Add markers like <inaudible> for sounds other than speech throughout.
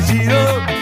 fallido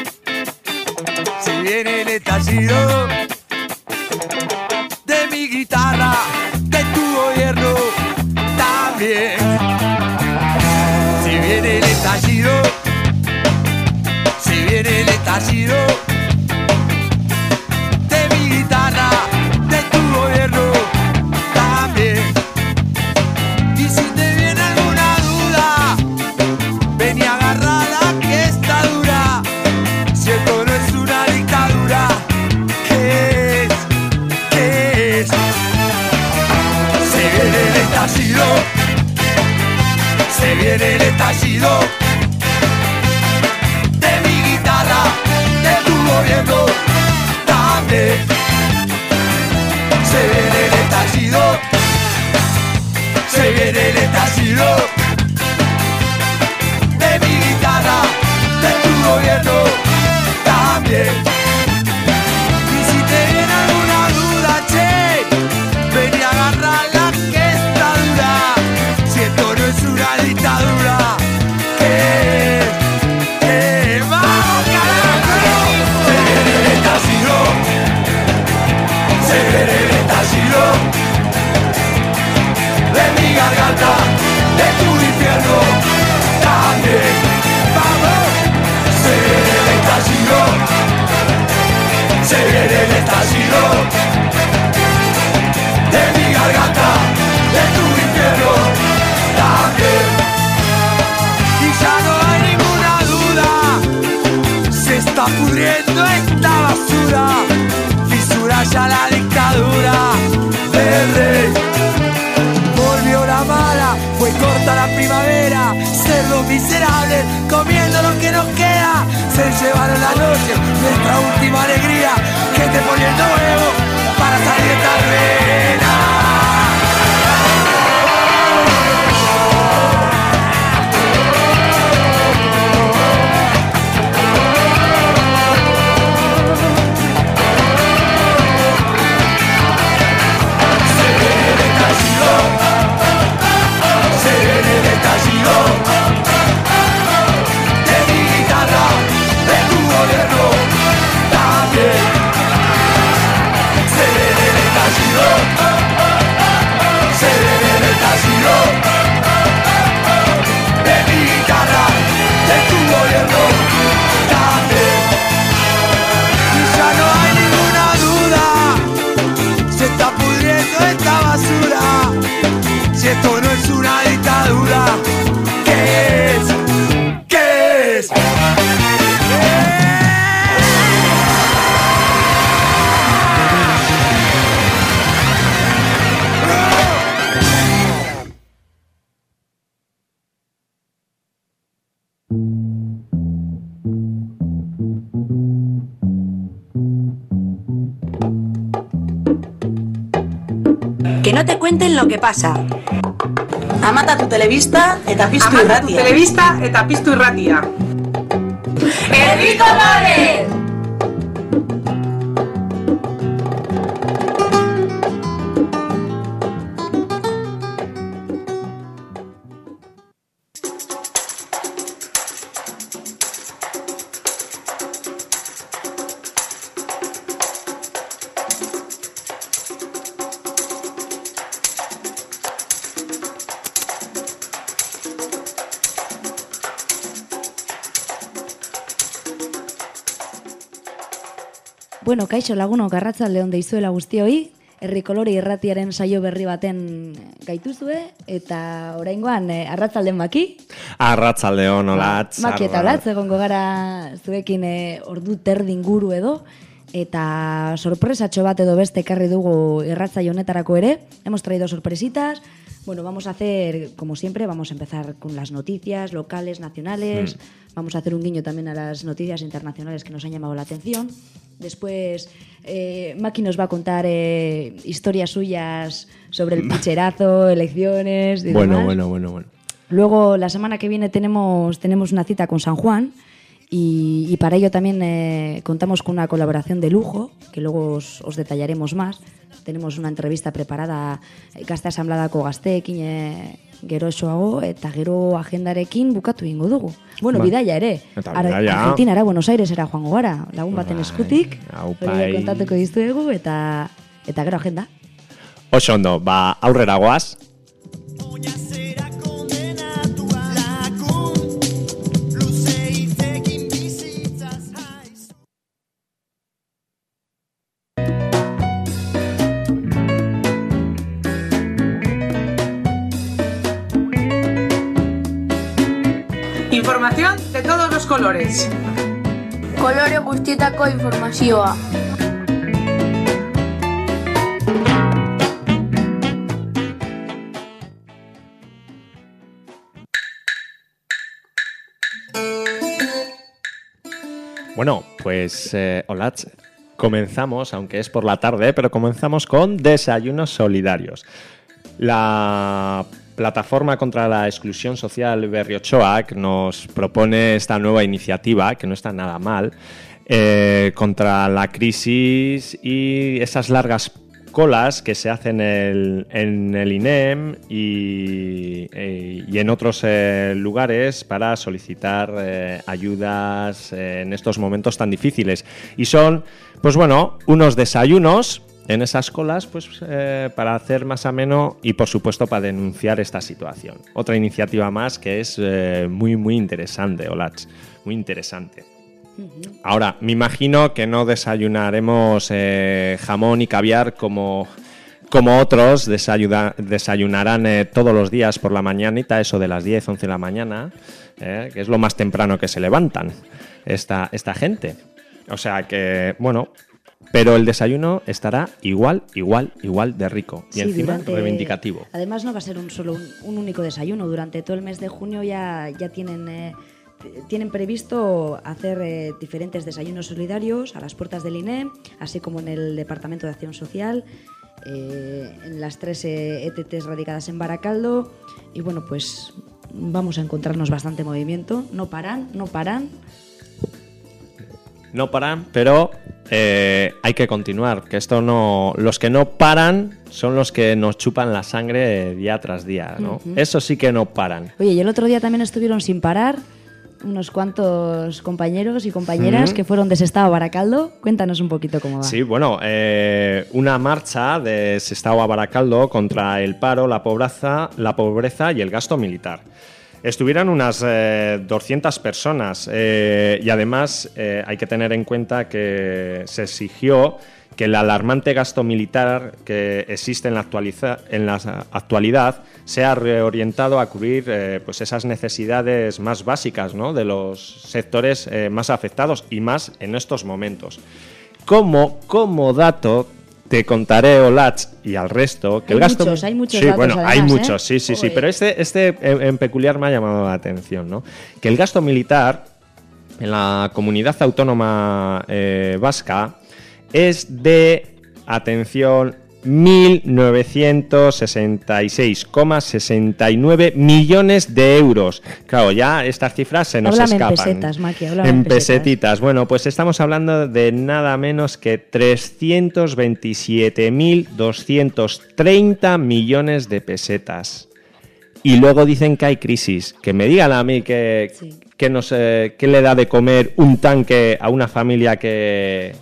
lo que pasa. Amata tu telebista eta piztu irratia. telebista eta piztu irratia. Herriko Bueno, kaixo laguno garratzalde on deizuela guztioi, herri kolore irratiaren saio berri baten gaituzue, eta oraingoan eh, arratzalden maki. Arratzaldeon, olatz. Maki eta olatz, egongo gara zuekin eh, ordu terdin guru edo, eta sorpresatxo bat edo beste ekarri dugu irratzaio honetarako ere. Hemos traído sorpresitas. Bueno, vamos a hacer, como siempre, vamos a empezar con las noticias locales, nacionales. Vamos a hacer un guiño también a las noticias internacionales que nos han llamado la atención. Después, eh, Maki nos va a contar eh, historias suyas sobre el <laughs> pucherazo, elecciones y Bueno, demás. bueno, bueno, bueno. Luego, la semana que viene tenemos, tenemos una cita con San Juan Y, y para ello también eh, contamos con una colaboración de lujo, que luego os, os detallaremos más. Tenemos una entrevista preparada eh, gazte asamladako gazteekin e, gero esoago eta gero agendarekin bukatu ingo dugu. Bueno, Ba. bidaia ere. Eta Ara- bidaia. Argentinara, Buenos Airesera joango gara, lagun baten Bai, eskutik. aupai. Hori kontatuko dizuegu eta eta gero agenda. Oso ondo, ba, aurrera goaz. Información de todos los colores. Kolore guztietako informazioa. Bueno, pues eh, hola, comenzamos, aunque es por la tarde, pero comenzamos con Desayunos Solidarios. La plataforma contra la exclusión social Berriochoac nos propone esta nueva iniciativa, que no está nada mal, eh, contra la crisis y esas largas colas que se hacen en el, INEM y, eh, y en otros eh, lugares para solicitar ayudas en estos momentos tan difíciles. Y son, pues bueno, unos desayunos en esas colas pues eh, para hacer más ameno y por supuesto para denunciar esta situación. Otra iniciativa más que es eh, muy muy interesante, Olach, muy interesante. Ahora, me imagino que no desayunaremos eh, jamón y caviar como, como otros desayuda- desayunarán todos los días por la mañanita, eso de las 10, 11 de la mañana, que es lo más temprano que se levantan esta, esta gente. O sea que, bueno, pero el desayuno estará igual, igual, igual de rico y Sí, encima durante- reivindicativo. Además no va a ser un solo un, un único desayuno. Durante todo el mes de junio ya, ya tienen, eh, tienen previsto hacer eh, diferentes desayunos solidarios a las puertas del INE, así como en el Departamento de Acción Social, eh, en las tres eh, ETTs radicadas en Baracaldo. Y bueno, pues vamos a encontrarnos bastante movimiento. No paran, no paran. No paran, pero eh, hay que continuar. Que esto no. Los que no paran son los que nos chupan la sangre día tras día, ¿no? Eso sí que no paran. Oye, y el otro día también estuvieron sin parar unos cuantos compañeros y compañeras que fueron de Sestao a Baracaldo. Cuéntanos un poquito cómo va. Sí, bueno, eh, una marcha de Sestao a Baracaldo contra el paro, la pobreza, la pobreza y el gasto militar. Estuvieron unas eh, 200 personas eh, y además eh, hay que tener en cuenta que se exigió que el alarmante gasto militar que existe en la, en la actualidad sea reorientado a cubrir eh, pues esas necesidades más básicas ¿no? de los sectores más afectados y más en estos momentos. Como, como dato, te contaré, Olach, y al resto, que Hay el gasto... muchos, hay muchos Sí, datos, bueno, hay ¿eh? muchos, sí, sí, sí, pero este, este en, en peculiar me ha llamado la atención, ¿no? Que el gasto militar en la comunidad autónoma eh, vasca es de, atención, 1.966,69 millones de euros. Claro, ya estas cifras se nos Háblame en escapan. pesetas, háblame en pesetas. pesetitas. Bueno, pues estamos hablando de nada menos que 327.230 millones de pesetas. Y luego dicen que hay crisis. Que me digan a mí que, Sí. que, qué le da de comer un tanque a una familia que,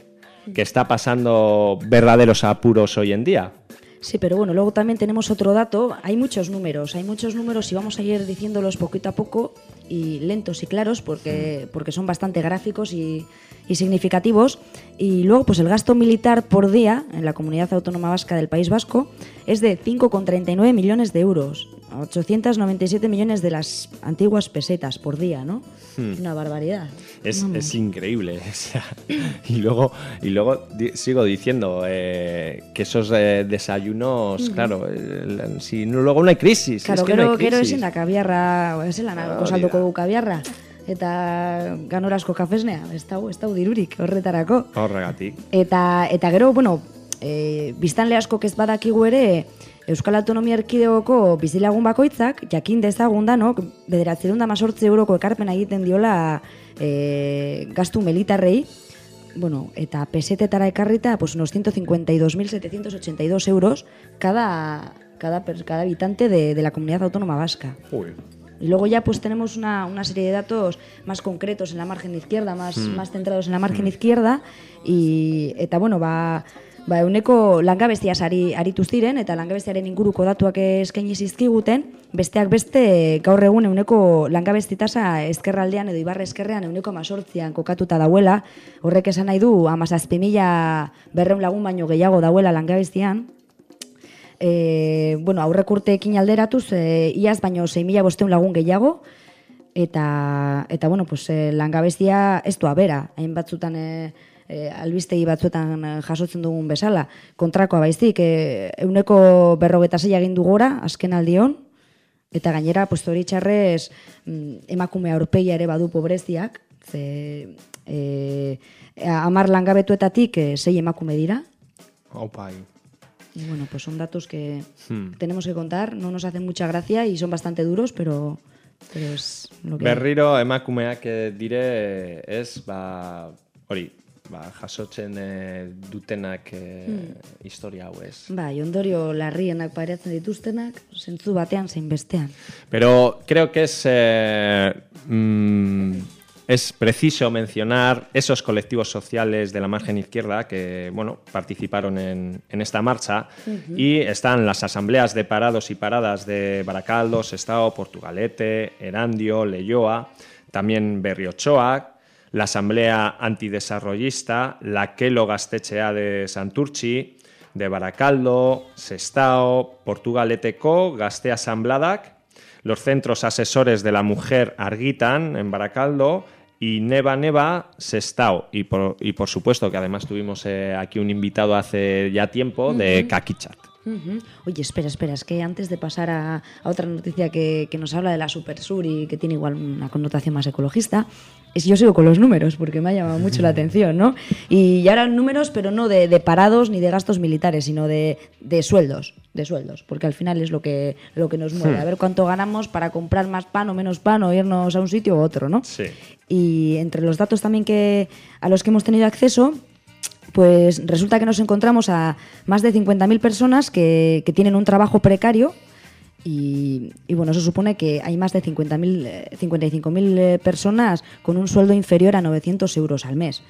que está pasando verdaderos apuros hoy en día. Sí, pero bueno, luego también tenemos otro dato. Hay muchos números, hay muchos números y vamos a ir diciéndolos poquito a poco y lentos y claros porque, porque son bastante gráficos y, y significativos. Y luego, pues el gasto militar por día en la comunidad autónoma vasca del País Vasco es de 5,39 millones de euros. 897 millones de las antiguas pesetas por día, ¿no? Una barbaridad. Es, es increíble. <laughs> o sea, y luego, y luego di- sigo diciendo eh, que esos eh, desayunos, claro, el- si no, luego no hay crisis. Claro, es que no gero, hay crisis. ezin da kabiarra, ezela Ah, nagoko salduko du kabiarra. Eta ganorazko kafesnea, ez dago, ez dago dirurik horretarako. Horregatik. Eta, eta gero, bueno, e, biztanle askok ez badakigu ere, Euskal Autonomia Erkidegoko bizilagun bakoitzak, jakin dezagun danok, bederatzerun da mazortze euroko ekarpena egiten diola e, gastu militarrei, bueno, eta pesetetara ekarrita, pues unos 152.782 euros cada, cada, cada habitante de, de la comunidad autónoma vasca. Y luego ya pues tenemos una, una serie de datos más concretos en la margen izquierda, más, más centrados en la margen izquierda, y eta bueno, ba, ba euneko langabestiaz ari, aritu ziren, eta langabestiaren inguruko datuak eskaini zizkiguten, besteak beste gaur egun euneko langabesti tasa ezkerraldean edo ibarra ezkerrean euneko amazortzian kokatuta dauela, horrek esan nahi du amazazpi mila berreun lagun baino gehiago dauela langabestian, e, bueno, aurrek urteekin alderatuz, e, iaz baino 6.000 bosteun lagun gehiago, eta, eta bueno, pues, e, langabezia ez doa bera, hain batzutan e, e, albistegi batzuetan e, jasotzen dugun bezala. Kontrakoa baizik, e, euneko berrogeta zei egin du gora, azken aldion, eta gainera, pues, hori txarrez, mm, emakume aurpegia ere badu pobreziak, ze, e, amar langabetuetatik e, sei emakume dira, ahí. Y bueno, pues son datos que Hmm. tenemos que contar, no nos hacen mucha gracia y son bastante duros, pero, pero es lo que... Berriro emakumeak eh, dire ez, ba, hori, ba, jasotzen eh, dutenak eh, Hmm. historia hau ez. Bai, ondorio larrienak pairatzen dituztenak, zentzu batean zein bestean. Pero creo que es, eh, mm, es preciso mencionar esos colectivos sociales de la margen izquierda que bueno, participaron en, en esta marcha y están las asambleas de parados y paradas de Baracaldo, Sestao, Portugalete, Erandio, Leyoa, también Berriochoa, la asamblea antidesarrollista, la Kelo Gaztetxea de Santurchi, de Baracaldo, Sestao, Portugaleteko, Gazte Asambladak, los centros asesores de la mujer Arguitan en Baracaldo y Neva Neva Sestao. Y por, y por supuesto que además tuvimos eh, aquí un invitado hace ya tiempo de Kakichat. Ujú. Oye, espera, espera, es que antes de pasar a, a otra noticia que, que nos habla de la Supersur y que tiene igual una connotación más ecologista, yo sigo con los números porque me ha llamado mucho la <laughs> atención, ¿no? Y ahora números, pero no de, de parados ni de gastos militares, sino de, de sueldos, de sueldos, porque al final es lo que, lo que nos mueve, a ver cuánto ganamos para comprar más pan o menos pan o irnos a un sitio u otro, ¿no? Sí. Y entre los datos también que a los que hemos tenido acceso, pues resulta que nos encontramos a más de 50.000 personas que, que tienen un trabajo precario y, y, bueno, eso supone que hay más de 50.000, eh, 55.000 eh, personas con un sueldo inferior a 900 euros al mes.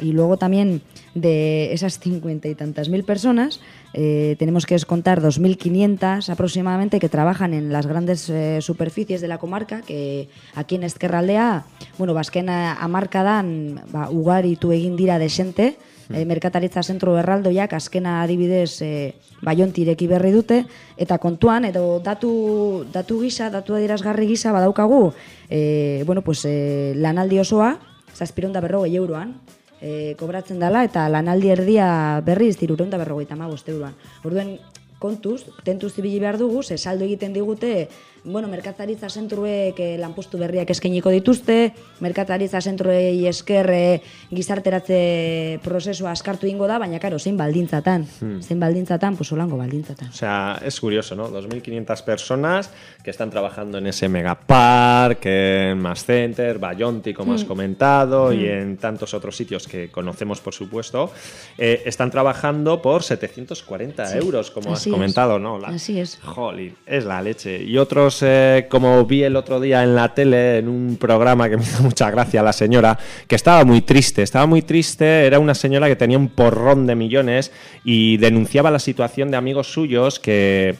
Y luego también de esas cincuenta y tantas mil personas, eh, tenemos que descontar 2.500 aproximadamente que trabajan en las grandes eh, superficies de la comarca, que aquí en Ezkerraldea, bueno, bazkena amarkadan, ba, ugaritu egin dira desente, e, merkataritza zentro erraldoiak azkena adibidez e, baionti ireki berri dute, eta kontuan, edo datu, datu gisa, datu adierazgarri gisa badaukagu, e, bueno, pues, e, lanaldi osoa, zazpiron da berrogei euroan, e, kobratzen dela, eta lanaldi erdia berriz diruron da berrogeita amabost euroan. Orduen, kontuz, tentuz ibili behar dugu, ze saldo egiten digute, bueno, merkataritza zentruek eh, lanpostu berriak eskainiko dituzte, merkataritza zentruei esker eh, gizarteratze prozesua askartu ingo da, baina karo, zein baldintzatan, zein baldintzatan, pues olango baldintzatan. O sea, es curioso, ¿no? 2.500 personas que están trabajando en ese megapark, en Mass Center, Bayonti, como Mm. has comentado, y en tantos otros sitios que conocemos, por supuesto, eh, están trabajando por 740 Sí, euros, como has así es. comentado, ¿no? La- Así es. Jolín, es la leche. Y eh, como vi el otro día en la tele, en un programa que me hizo mucha gracia la señora, que estaba muy triste, estaba muy triste, era una señora que tenía un porrón de millones y denunciaba la situación de amigos suyos que,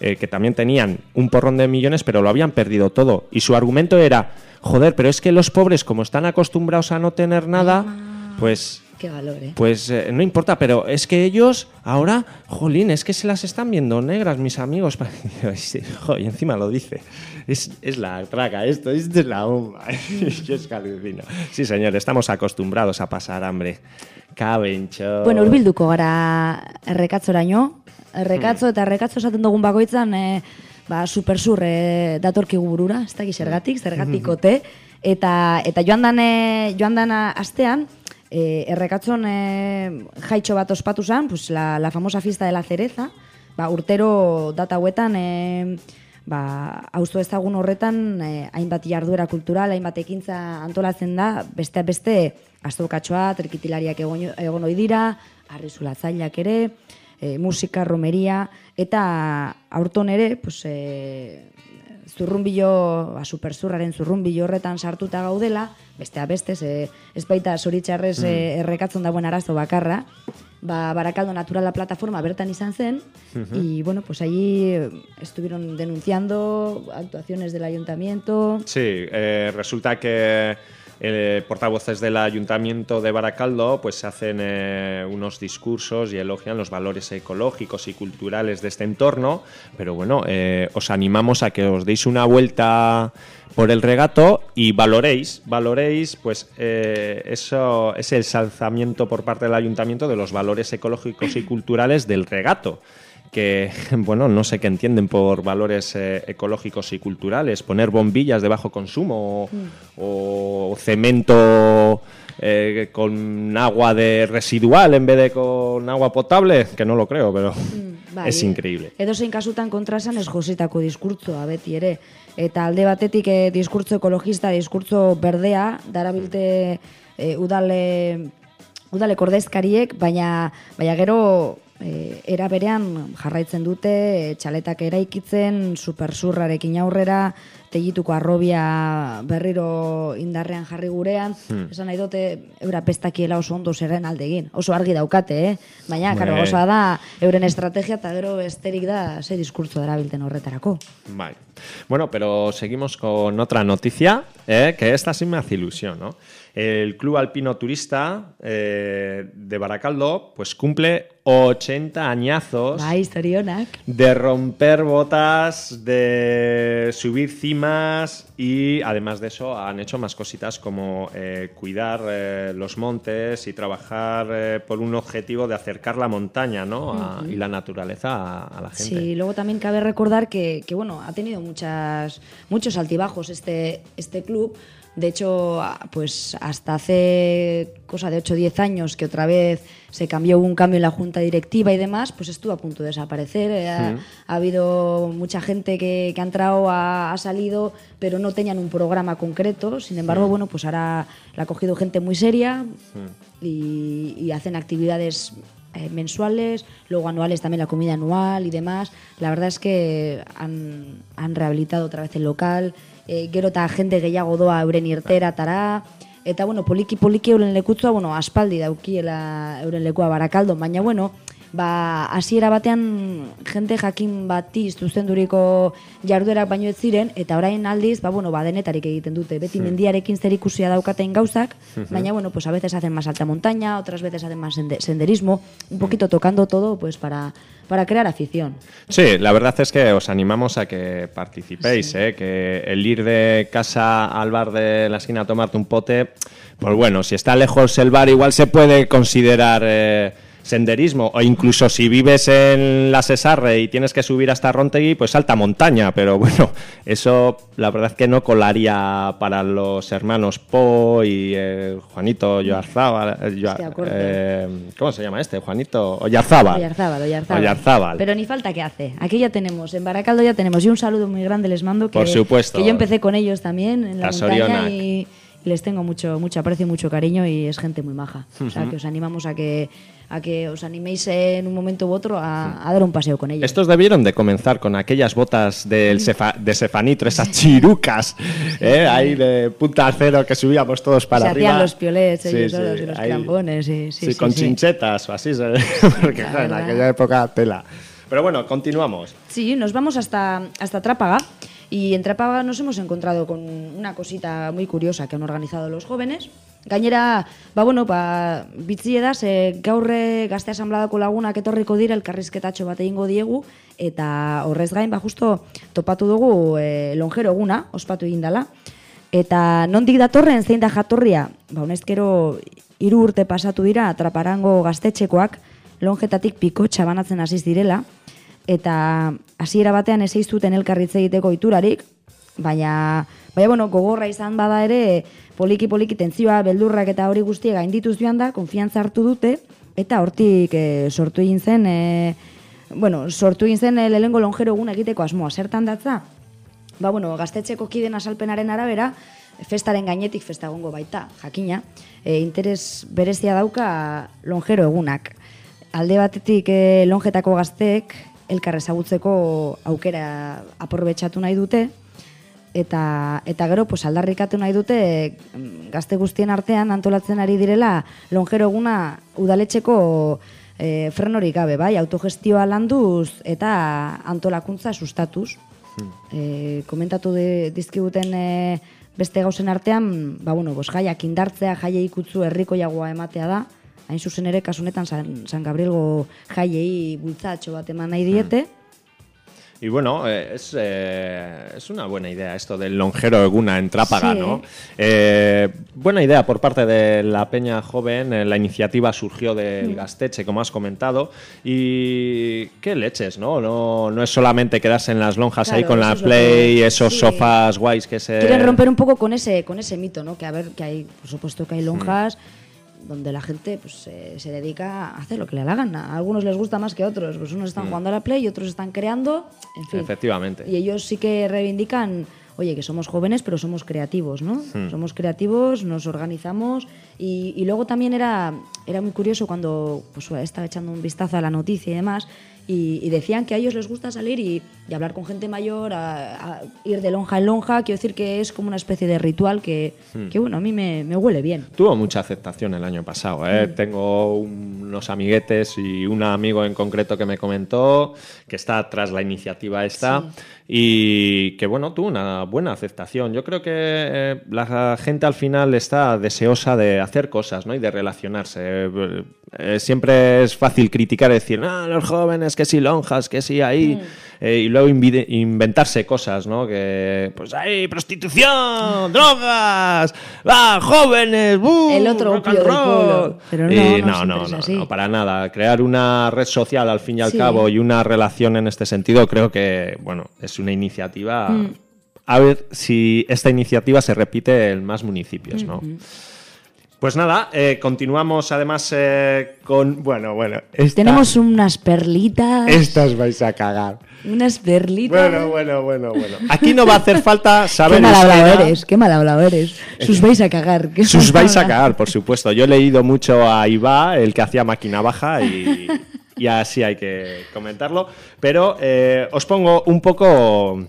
eh, que también tenían un porrón de millones, pero lo habían perdido todo. Y su argumento era, joder, pero es que los pobres, como están acostumbrados a no tener nada, pues Qué valor, eh. pues eh, no importa, pero es que ellos ahora, jolín, es que se las están viendo negras, mis amigos. <laughs> Y encima lo dice. Es, es la traga esto, esto es la bomba. <laughs> Es que alucino. Sí, señor, estamos acostumbrados a pasar hambre. Cabencho. Bueno, urbilduko gara errekatzoraino. Errekatzo eta errekatzo esaten dugun bakoitzan e, ba, supersur e, datorkigu burura, ez dakit zergatik, zergatik ote. Eta, eta joan dan, e, joan dan astean, E, errekatzon e, jaitxo bat ospatu zen, pues, la, la famosa fiesta de la cereza, ba, urtero data hauetan, e, ba, auzo ezagun horretan e, hainbat jarduera kultural, hainbat ekintza antolatzen da, beste beste astokatxoa, trikitilariak egon, egon ohi dira, arrizulatzaileak ere, e, musika, romeria, eta aurton ere, pues, e, zurrunbilo, ba, superzurraren zurrunbilo horretan sartuta gaudela, bestea beste, ze, ez baita zoritxarrez mm. errekatzen dagoen arazo bakarra, ba, Barakaldo Naturala plataforma bertan izan zen, y bueno, pues allí eh, estuvieron denunciando actuaciones del ayuntamiento, Sí, eh, resulta que eh, portavoces del Ayuntamiento de Baracaldo pues hacen eh, unos discursos y elogian los valores ecológicos y culturales de este entorno, pero bueno, eh, os animamos a que os deis una vuelta por el regato y valoréis, valoréis pues eso es el salzamiento por parte del Ayuntamiento de los valores ecológicos y culturales del regato que, <laughs> bueno, no sé qué entienden por valores eh, ecológicos y culturales, poner bombillas de bajo consumo o, o cemento eh, con agua de residual en vez de con agua potable, que no lo creo, pero <laughs> bai, es increíble. Edozein kasutan kontrasan ez jositako diskurtsoa beti ere. Eta alde batetik eh, diskurtso ekologista, diskurtso berdea, darabilte eh, udale, udale kordezkariek, baina, baina gero eh, era berean jarraitzen dute txaletak eraikitzen, supersurrarekin aurrera, tegituko arrobia berriro indarrean jarri gurean, esan nahi dute, eura pestakiela oso ondo zerren alde egin. Oso argi daukate, eh? Baina, karo, Bai. gauza da, euren estrategia eta gero besterik da ze diskurtso darabilten horretarako. Vale. Bueno, pero seguimos con otra noticia, eh, que esta sí me hace ilusión, ¿no? El Club Alpino Turista eh, de Baracaldo pues cumple 80 añazos de romper botas, de subir cimas y además de eso han hecho más cositas como eh, cuidar eh, los montes y trabajar eh, por un objetivo de acercar la montaña ¿no? a- y la naturaleza a, a la gente. Sí, luego también cabe recordar que, que, bueno, ha tenido muchas, muchos altibajos este, este club. De hecho, pues hasta hace cosa de 8 o 10 años que otra vez se cambió, hubo un cambio en la junta directiva y demás, pues estuvo a punto de desaparecer. Eh, Ha, ha habido mucha gente que, que ha entrado, ha, ha salido, pero no tenían un programa concreto. Sin embargo, bueno, pues ahora la ha cogido gente muy seria y, y hacen actividades eh, mensuales, luego anuales también la comida anual y demás. La verdad es que han, han rehabilitado otra vez el local, eh, gero eta jende gehiago doa euren irteratara, eta bueno, poliki poliki euren lekutzua, bueno, aspaldi daukiela euren lekua barakaldon, baina bueno, ba, hasiera batean jente jakin bati zuzenduriko jarduerak baino ez ziren, eta orain aldiz, ba, bueno, ba, denetarik egiten dute, beti mendiarekin zerikusia daukaten gauzak, baina bueno, pues a veces hacen más alta montaña, otras veces hacen más sende- senderismo, un poquito tocando todo, pues para, para crear afición. Sí, la verdad es que os animamos a que participéis, ¿eh? que el ir de casa al bar de la esquina a tomarte un pote, pues bueno, si está lejos el bar igual se puede considerar eh, senderismo, o incluso si vives en la Sesarre y tienes que subir hasta Rontegui, pues alta montaña, pero bueno, eso la verdad es que no colaría para los hermanos Po y eh, Juanito Oyarzábal, eh, eh, ¿cómo se llama este? Juanito Oyarzábal. Oyarzábal, Oyarzábal. Oyarzábal. Pero ni falta que hace. Aquí ya tenemos, en Baracaldo ya tenemos. Y un saludo muy grande les mando. Que, Por supuesto. Que yo empecé con ellos también en la A montaña y les tengo mucho, mucho aprecio y mucho cariño y es gente muy maja. O sea, que os animamos a que, a que os animéis en un momento u otro a, a dar un paseo con ellos. Estos debieron de comenzar con aquellas botas del sefa- de Sefanitro, esas chirucas, ¿eh? ahí de punta al cero que subíamos todos para Se arriba. hacían los piolets ellos Sí, solos sí, y los ahí. crampones. Sí, sí, Sí, con chinchetas o así, <laughs> porque en aquella época tela. Pero bueno, continuamos. Sí, nos vamos hasta, hasta Trápaga y en Trápaga nos hemos encontrado con una cosita muy curiosa que han organizado los jóvenes. Gainera, ba bueno, ba, bitzie da, ze gaurre gazte asambladako lagunak etorriko dira elkarrizketatxo bat egingo diegu, eta horrez gain, ba justo topatu dugu e, lonjero eguna, ospatu egin dela. Eta nondik datorren zein da jatorria? Ba, honezkero hiru urte pasatu dira atraparango gaztetxekoak lonjetatik pikotxa banatzen hasiz direla eta hasiera batean ez zuten elkarritze egiteko iturarik baina, baina bueno, gogorra izan bada ere, poliki poliki tentzioa, beldurrak eta hori guztia gaindituz joan da, konfiantza hartu dute, eta hortik e, sortu egin zen, e, bueno, sortu egin zen e, lehengo lonjero egun egiteko asmoa, zertan datza? Ba, bueno, gaztetxeko kiden asalpenaren arabera, festaren gainetik festa egongo baita, jakina, e, interes berezia dauka lonjero egunak. Alde batetik e, lonjetako gazteek elkar ezagutzeko aukera aprorbetxatu nahi dute, eta, eta gero pues, aldarrikatu nahi dute mm, gazte guztien artean antolatzen ari direla lonjero eguna udaletxeko e, frenorik gabe, bai, autogestioa landuz eta antolakuntza sustatuz. E, komentatu de, dizkiguten e, beste gauzen artean, ba, bueno, bos, jaiak indartzea, jaiei ikutzu herriko jagoa ematea da, hain zuzen ere, kasunetan San, San Gabrielgo jaiei bultzatxo bat eman nahi diete, Y bueno, eh, es, eh, es una buena idea esto del lonjero Eguna en Trápaga, Sí. ¿no? Eh, buena idea por parte de la Peña Joven. eh, la iniciativa surgió del Gasteche, como has comentado. Y qué leches, ¿no? No, no es solamente quedarse en las lonjas ahí Claro, con la es Play, que- esos sí. sofás guays que se... Quieren romper un poco con ese, con ese mito, ¿no? Que a ver, que hay, por supuesto que hay lonjas donde la gente pues, eh, se dedica a hacer lo que le gana. A algunos les gusta más que a otros. Pues unos están jugando a la play y otros están creando. En fin. Efectivamente. Y ellos sí que reivindican, oye, que somos jóvenes, pero somos creativos, ¿no? Somos creativos, nos organizamos. Y, y luego también era, era muy curioso cuando pues, estaba echando un vistazo a la noticia y demás. Y, y decían que a ellos les gusta salir y, y hablar con gente mayor, a, a ir de lonja en lonja. Quiero decir que es como una especie de ritual que, que bueno, a mí me, me huele bien. Tuvo mucha aceptación el año pasado. ¿eh? Tengo unos amiguetes y un amigo en concreto que me comentó que está tras la iniciativa esta y que bueno, tuvo una buena aceptación. Yo creo que eh, la gente al final está deseosa de hacer cosas ¿no? y de relacionarse. Eh, siempre es fácil criticar y decir, ah, los jóvenes, que si lonjas, que si ahí. Eh, y luego inventarse cosas, ¿no? Que, pues hay prostitución, drogas, va, jóvenes, ¡bu! El otro rock and roll. Pero no, Y no no, no, no, no, para nada. Crear una red social al fin y al Sí. cabo y una relación en este sentido, creo que, bueno, es una iniciativa. Mm. A ver si esta iniciativa se repite en más municipios, ¿no? Pues nada, eh, continuamos además eh, con. Bueno, bueno. esta- Tenemos unas perlitas. Estas vais a cagar. Unas perlitas. Bueno, bueno, bueno, bueno. Aquí no va a hacer falta saber. Qué mal hablado eres, qué mal hablado eres. Sus vais a cagar. Sus vais a cagar, por supuesto. Yo he leído mucho a Iba, el que hacía máquina baja, y, y así hay que comentarlo. Pero eh, os pongo un poco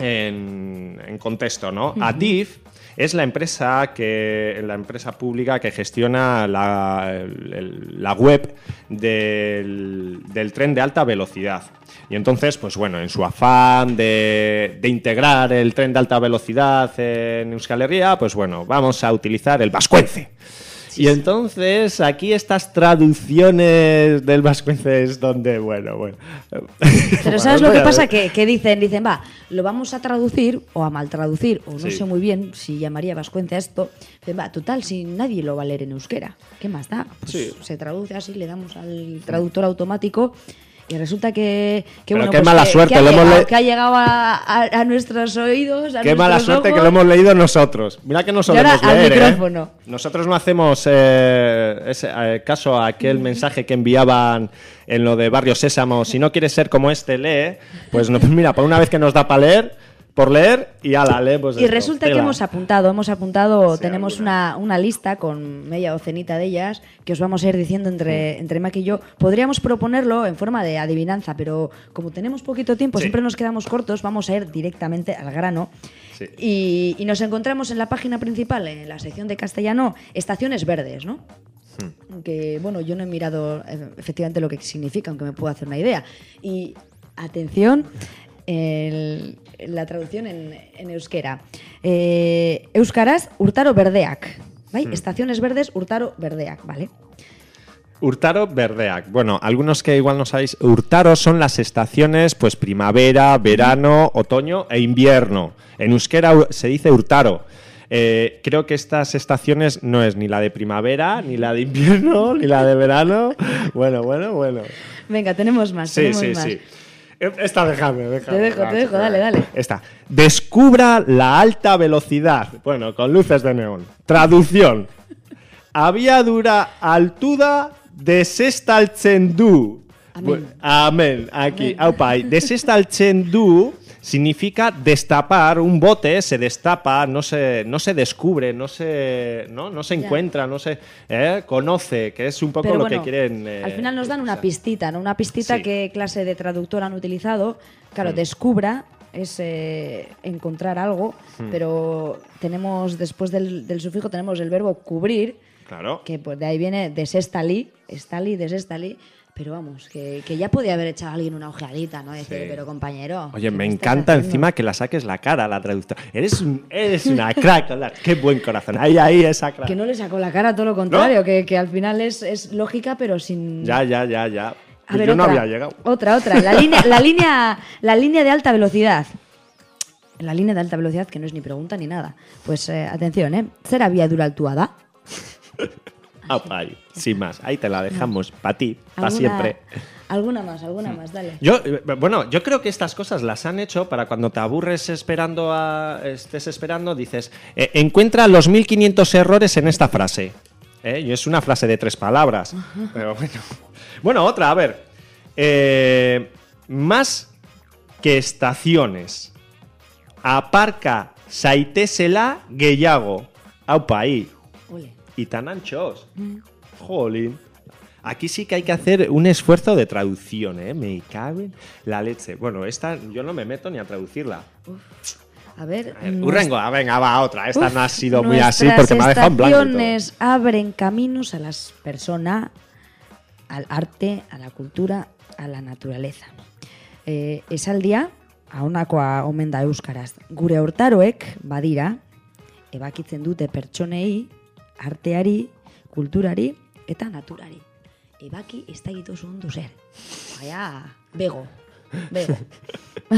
en, en contexto, ¿no? Adif es la empresa que la empresa pública que gestiona la, la web del, del tren de alta velocidad. Y entonces, pues bueno, en su afán de, de integrar el tren de alta velocidad en Euskal Herria, pues bueno, vamos a utilizar el vascuence. Y entonces aquí estas traducciones del vascuence es donde, bueno, bueno. Pero <laughs> ¿sabes lo que pasa? Que, que dicen, dicen, va, lo vamos a traducir o a mal traducir, o no Sí. sé muy bien si llamaría vascuence a esto. Dicen, va, total, si nadie lo va a leer en euskera, ¿qué más da? Pues Sí. se traduce así, le damos al traductor automático y resulta que, que Pero bueno, qué pues mala que- suerte, que ha, lo hemos llegado, le- que ha llegado a, a- a nuestros oídos, a Qué mala nuestros suerte que lo hemos leído nosotros. Mira que no solemos ahora al leer, ¿eh? Nosotros no hacemos eh, ese, eh, caso a aquel mensaje que enviaban en lo de Barrio Sésamo. Si no quieres ser como este, lee. Pues no, <laughs> mira, por una vez que nos da para leer, por leer y ala, lee. Pues Y esto, resulta que hemos apuntado, hemos apuntado, Sí, tenemos una, una lista con media docenita de ellas que os vamos a ir diciendo entre, entre Mac y yo. Podríamos proponerlo en forma de adivinanza, pero como tenemos poquito tiempo, Sí. siempre nos quedamos cortos, vamos a ir directamente al grano. Sí. Y, y nos encontramos en la página principal, en la sección de castellano, estaciones verdes, ¿no? Hmm. Que, bueno, yo no he mirado eh, efectivamente lo que significa, aunque me puedo hacer una idea. Y, atención, el- la traducción en, en euskera. Eh, euskaraz, urtaro berdeak. ¿vale? Estaciones verdes, urtaro berdeak, ¿vale? Hurtaro Verdeac. Bueno, algunos que igual no sabéis, Hurtaro son las estaciones, pues primavera, verano, otoño e invierno. En euskera se dice Hurtaro. Eh, creo que estas estaciones no es ni la de primavera, ni la de invierno, ni la de verano. <laughs> Bueno, bueno, bueno. Venga, tenemos más. Sí, tenemos sí, más. sí. Esta déjame, déjame. Te dejo, te dejo, dale, dale. Esta. Descubra la alta velocidad. Bueno, con luces de neón. Traducción. Abiadura altuda desestaltzen du. Amén. Bu- Amén. Aquí, aupa, desestaltzen du significa destapar un bote, se destapa, no se, no se descubre, no se, no, no se encuentra, no se eh, conoce, que es un poco Pero lo bueno, que quieren. eh, al final nos dan una pistita, ¿no? Una pistita Sí. qué clase de traductor han utilizado. Claro, descubra es eh, encontrar algo, Hmm. pero tenemos, después del, del sufijo, tenemos el verbo cubrir, Claro. que pues de ahí viene desestali, estali, desestali. Pero vamos, que, que ya podía haber echado alguien una ojeadita, ¿no? Decir, Sí. pero compañero. Oye, ¿qué me estás encanta haciendo? encima que la saques la cara, la traductora. Eres, un, eres una <laughs> crack, hola, qué buen corazón. Ahí, ahí, esa crack. Que no le sacó la cara, todo lo contrario, que, que al final es, es lógica, pero sin. Ya, ya, ya, ya. A ver, yo no otra, había llegado. Otra, otra. La <laughs> línea, la, línea, la línea de alta velocidad. La línea de alta velocidad, que no es ni pregunta ni nada. Pues eh, atención, ¿eh? ¿Será viadura altuada? <laughs> <laughs> Ahí, sin más. Ahí te la dejamos, para ti, para ¿Alguna- siempre. Alguna más, alguna más, dale. Yo, eh, bueno, yo creo que estas cosas las han hecho para cuando te aburres esperando a. estés esperando, dices, eh, encuentra los 1500 errores en esta frase. ¿Eh? Y es una frase de tres palabras. Pero bueno. Bueno, otra, a ver. Eh, más que estaciones. Aparca saitesela gehiago. Aupa, ahí. Y tan anchos. Jolín. Aquí sí que hay que hacer un esfuerzo de traducción, ¿eh? Me caben la leche. Bueno, esta yo no me meto ni a traducirla. A ver. A ver, nues- Urrengo, ah, venga, va, otra. Esta Uf, no ha sido muy así porque me ha dejado en blanco. estaciones abren caminos a las personas, al arte, a la cultura, a la naturaleza. Eh, esaldia, ahonakoa omen da euskaraz. Gure hortaroek, badira, ebakitzen dute pertsonei, arteari, kulturari eta naturari. Ebaki ez da gitu ondo zer. Baina, bego, bego. <laughs>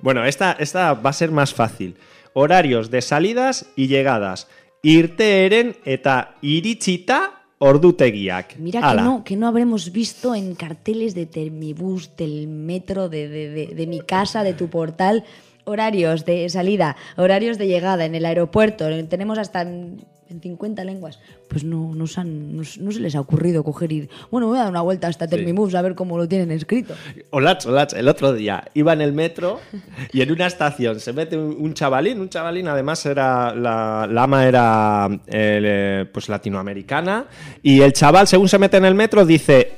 Bueno, esta, esta va a ser más fácil. Horarios de salidas y llegadas. Irteeren eta iritsita ordutegiak. Mira que Ala. no, que no habremos visto en carteles de Termibus, del metro, de, de- de- de mi casa, de tu portal, horarios de salida, horarios de llegada en el aeropuerto. Tenemos hasta en, en 50 lenguas. Pues no, no, se han- no se- no se les ha ocurrido coger y... Bueno, voy a dar una vuelta hasta Termibus a ver cómo lo tienen escrito. Olach, Olach, el otro día iba en el metro y en una estación se mete un, chavalín, un chavalín además era, la, la ama era eh, pues latinoamericana y el chaval según se mete en el metro dice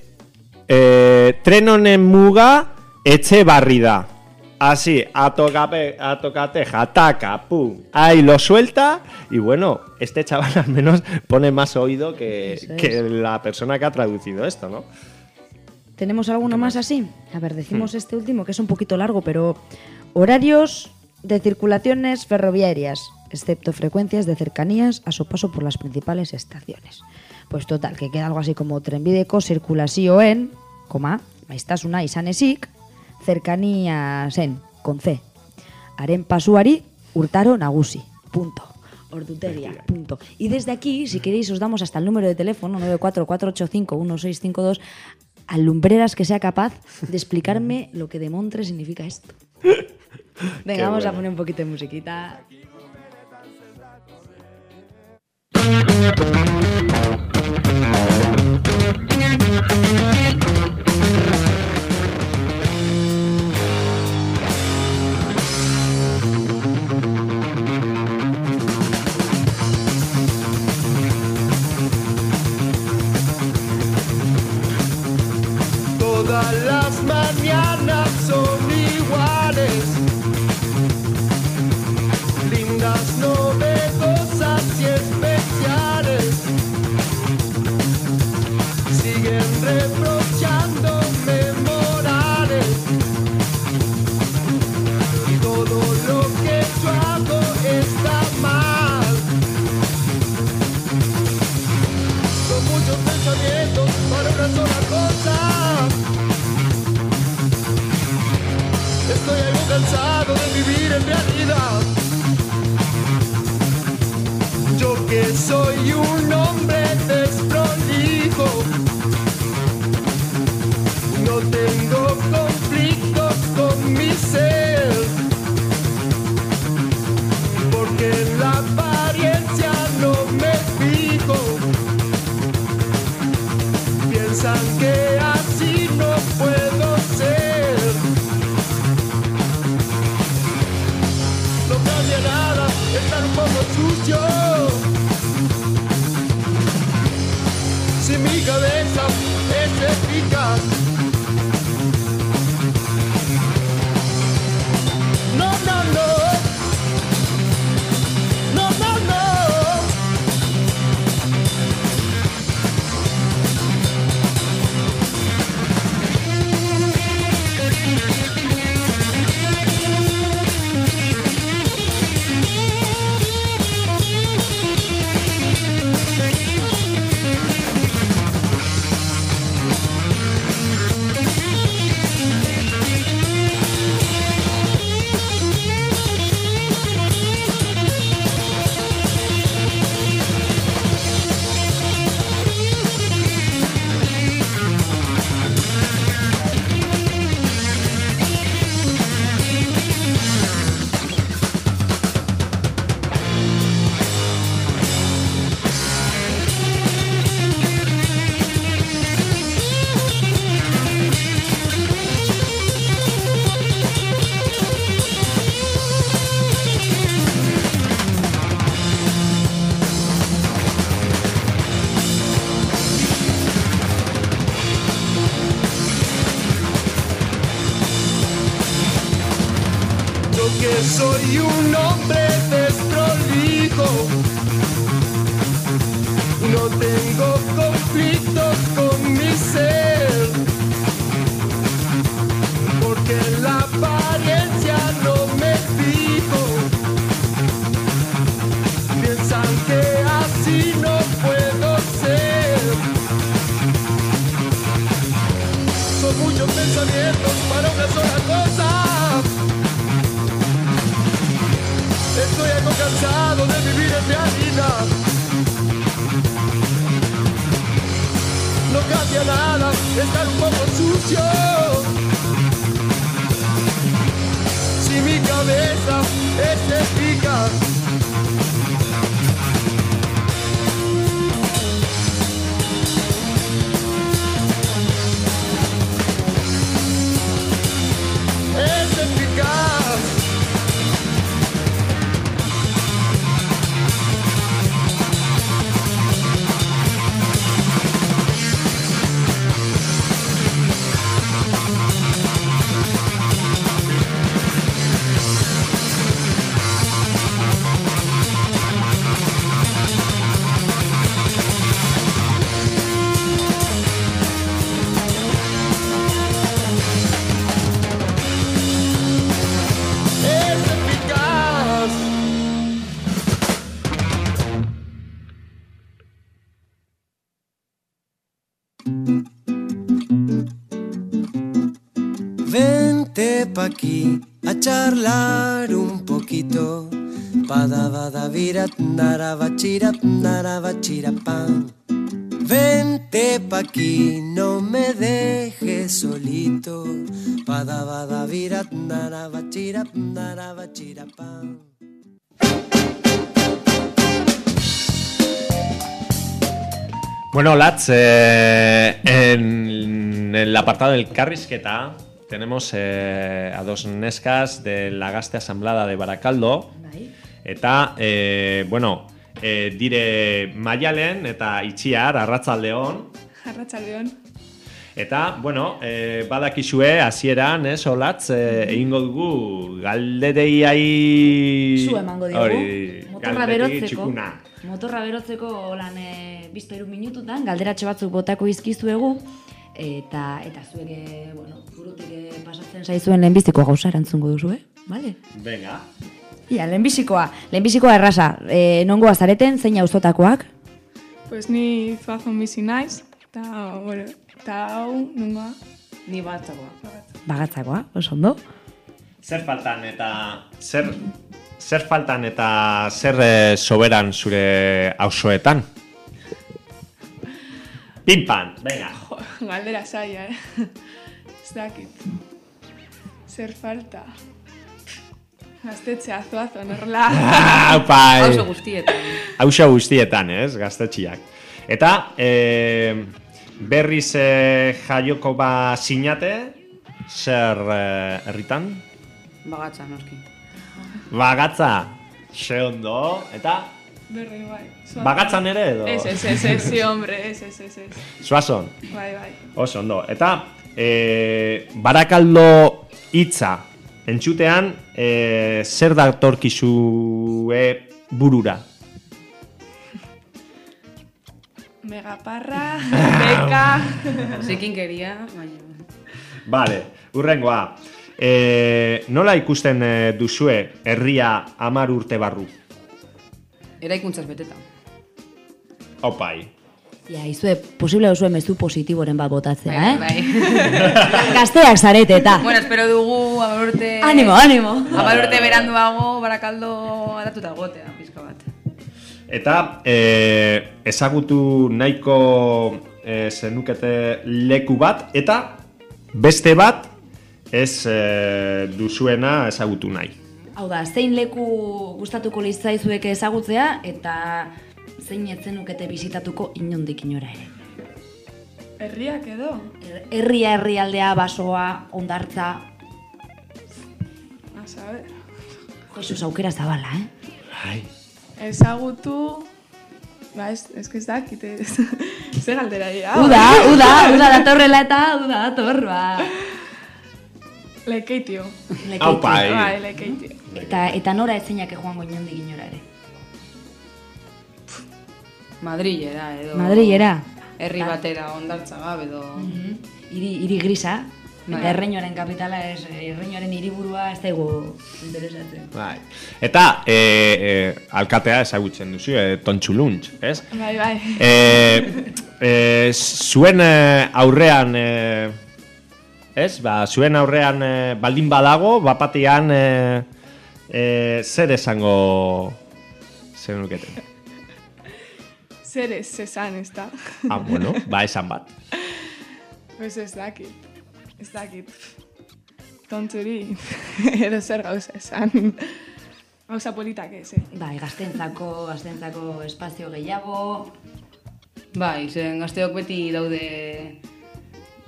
eh, trenon muga eche barrida. Así, a, tocape, a tocateja, taca, pum. Ahí lo suelta. Y bueno, este chaval <laughs> al menos pone más oído que, Eso es. que la persona que ha traducido esto, ¿no? ¿Tenemos alguno más así? A ver, decimos este último, que es un poquito largo, pero horarios de circulaciones ferroviarias, excepto frecuencias de cercanías a su paso por las principales estaciones. Pues total, que queda algo así como trenbideko zirkulazioen, koma, maiztasuna izan ezik, cercanías en, con C. Haren pasuari urtaro nagusi. Punto. Orduteria, punto. Y desde aquí, si queréis, os damos hasta el número de teléfono 944851652 a Lumbreras que sea capaz de explicarme lo que de Montre significa esto. <laughs> Venga, Qué vamos a poner un poquito de musiquita. Todas las mañanas son cansado de vivir en realidad. Yo que soy un hombre desprolijo, no tengo conflictos con mi ser, porque en la apariencia no me fijo. Piensan que hay estar un poco sucio. Si mi cabeza es eficaz. Pa' aquí a charlar un poquito. Padabadavirat, narabachirat, narabachirapam. Vente pa' aquí, no me dejes solito. Padabadavirat, narabachirat, narabachirapam. Bueno, Lats, eh, en el apartado del Carrisqueta tenemos eh, a dos nescas de la Gaste Asamblada de Baracaldo. Bai. Eta, eh, bueno, eh, dire Maialen eta Itxiar, Arratzaldeon. Arratsaldeon. Eta, bueno, eh, badakizue hasieran, ez, olatz, eh, egingo dugu galdereiai... Zu emango diogu. Hori, Motorra berotzeko. txukuna. Motorra berotzeko lan e, bizpa iru minututan, galderatxo batzuk botako izkizuegu, eta eta zuek, e, bueno, burutik e, pasatzen zaizuen lehenbiziko gauza erantzungo duzu, eh? Vale? Venga. Ia, lehenbizikoa, lehenbizikoa erraza, e, nongoa zareten, zein auzotakoak? Pues ni zuazon bizi naiz, eta, bueno, eta hau, nungoa? Ni batzagoa. Bagatzakoa, oso ondo. Zer faltan eta zer zer faltan eta zer eh, soberan zure auzoetan? Pimpan, venga. Jo, galdera zaila, eh? <laughs> Ez dakit. Zer falta? Gaztetzea, zuazon, horrela. Aupa, <laughs> eh. Hauzo guztietan. Auzo guztietan, ez, gaztetxiak. Eta, e, berriz eh, jaioko ba sinate, zer eh, herritan? Bagatza, noski. Bagatza, ze ondo, eta Berri, bai. Bagatzan ere edo? Ez, ez, ez, ez, sí, hombre, ez, ez, ez, ez. Zuazon, Bai, bai. oso ondo. Eta eh, barakaldo hitza entzutean, eh, zer datorkizue burura? Megaparra, <laughs> beka... <laughs> Zikinkeria, baina... Vale, urrengoa. E, nola ikusten eh, duzue herria amar urte barru? Eraikuntzaz beteta. Opai. Ja, izue, posible duzue mezu positiboren bat botatzea, eh? Bai. <laughs> Gazteak zarete eta. bueno, espero dugu amar urte... Animo, animo. Amar urte beranduago, barakaldo adatuta gotea, pizka bat. Eta e, ezagutu nahiko e, zenukete leku bat, eta beste bat ez e, duzuena ezagutu nahi. Hau da, zein leku gustatuko litzaizueke ezagutzea eta zein etzenukete bizitatuko inondik inora ere. Herriak edo? Er- Herria, herrialdea, basoa, ondartza, A saber. Jesus aukera zabala, eh? Ai. Ezagutu... Ba, ez, ez que ez dakit, ez. <laughs> Ze galdera dira. Uda, uda, uda datorrela eta uda dator, ba. Lekeitio. Lekeitio. Aupai. Bai, lekeitio. Eta, eta nora etzinak joango inondik inora ere. Madrilera edo... Madrilera. Herri batera ondartza gabe edo... Hiri, hiri grisa. Bai. Eta erreinoaren kapitala ez, erreinoaren hiriburua ez daigu interesatzen. Bai. Eta e, e, alkatea ezagutzen duzu, e, tontxuluntz, ez? Bai, bai. E, e, zuen aurrean, e, ez? Ba, zuen aurrean e, baldin badago, bapatian e, e, zer esango zer nuketen. <laughs> Zer ez, esan, ez da. Ah, bueno, ba, esan bat. <laughs> Pues ez dakit. Ez dakit. Tonturi. <laughs> Edo zer gauza esan. Gauza politak ez, eh? Bai, gaztentzako, gaztentzako espazio gehiago, Bai, zen gazteok beti daude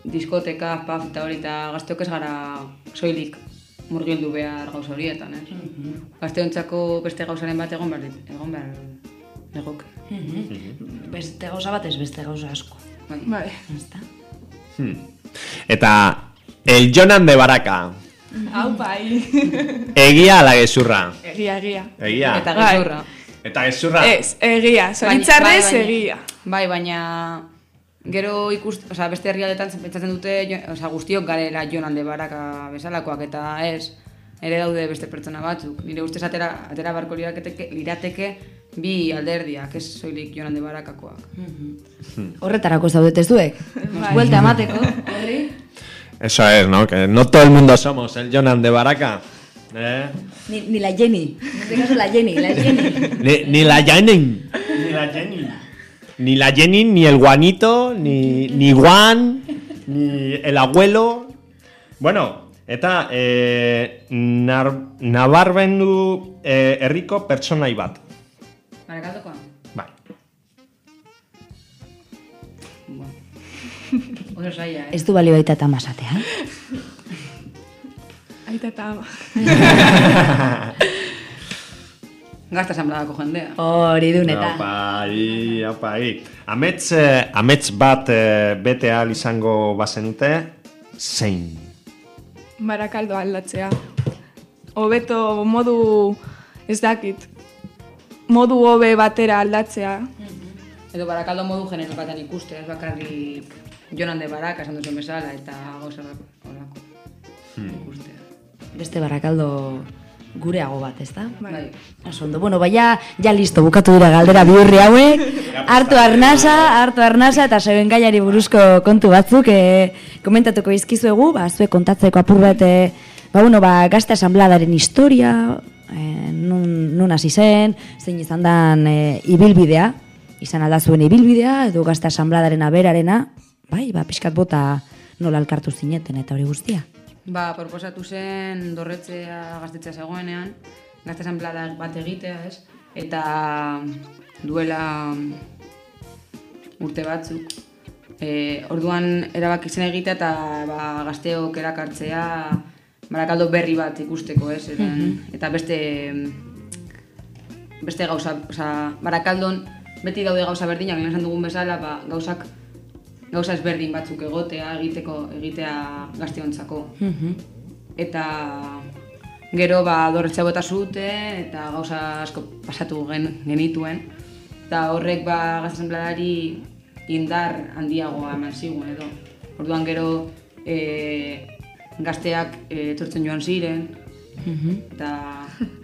diskoteka, pub eta hori, eta gazteok ez gara soilik murgildu behar gauza horietan, ez? Gazteontzako beste gauzaren bat egon behar, egon behar legoke. beste gauza bat ez beste gauza asko. Bai. Bai. Ezta? Eta el Jonan de Baraka, Hau bai. egia ala gezurra? Egia, egia. Egia. Eta Bai. gezurra. Eta gezurra? Ez, egia. Zoritzarrez, bai, egia. Bai, baina gero ikust, osea, beste herrialdetan pentsatzen dute, osea, guztiok garela Jonan de Baraka bezalakoak eta ez, ere daude beste pertsona batzuk. Nire ustez atera, atera barko lirateke, lirateke bi alderdiak, ez soilik Jonan de Barakakoak. Horretarako zaudete zuek. Bai. Buelta emateko. Horri. Eso es, ¿no? Que no todo el mundo somos el Jonan de Baraka. ¿Eh? Ni, ni la Jenny. En este caso la Jenny, la Jenny. Ni, ni la Jenny. Ni la Jenny. Ni la Jenny, ni el Juanito, ni, ni Juan, ni el abuelo. Bueno, eta eh, nar, nabarbendu eh, herriko pertsonai bat. Barakaldokoa? Bai. Bueno. Oso zaila, eh? Ez du balio baita eta masatea. Aita eta ama. <laughs> Gazta asanbladako jendea. Hori duneta. Apai, apai. Amets, eh, amets bat eh, bete ahal izango bazenute, zein? Barakaldo aldatzea. Hobeto modu ez dakit. Modu hobe batera aldatzea. Edo barakaldo modu genero batean ikuste, ez bakarrik Jonan de Baraka esan duzuen bezala eta gauza horako ikustea. Beste barakaldo gureago bat, ez da? Bai. Oso ondo. Bueno, baina, ja listo, bukatu dira galdera bihurri hauek. hartu arnasa, hartu arnasa, eta zeben gaiari buruzko kontu batzuk e, komentatuko izkizuegu, ba, zuek kontatzeko apur bat, e, ba, bueno, ba, gazte asambladaren historia, e, nun, nun hasi zen, zein izan dan e, ibilbidea, izan alda zuen ibilbidea, edo gazte asambladaren aberarena, bai, ba, pixkat bota nola alkartu zineten eta hori guztia. Ba, proposatu zen dorretzea gaztetzea zegoenean, gazte asanblada bat egitea, ez? Eta duela urte batzuk, e, orduan erabaki zen egitea eta ba, gazteok erakartzea barakaldo berri bat ikusteko, ez? Eren, Eta beste beste gauza, osea, barakaldon beti daude gauza berdinak, lehen esan dugun bezala, ba, gauzak gauza ezberdin batzuk egotea, egiteko, egitea gazteontzako. Eta gero ba dorretxa bota zuten eta gauza asko pasatu gen, genituen. Eta horrek ba gaztenbladari indar handiagoa eman zigun edo. Orduan gero e, gazteak e, etortzen joan ziren eta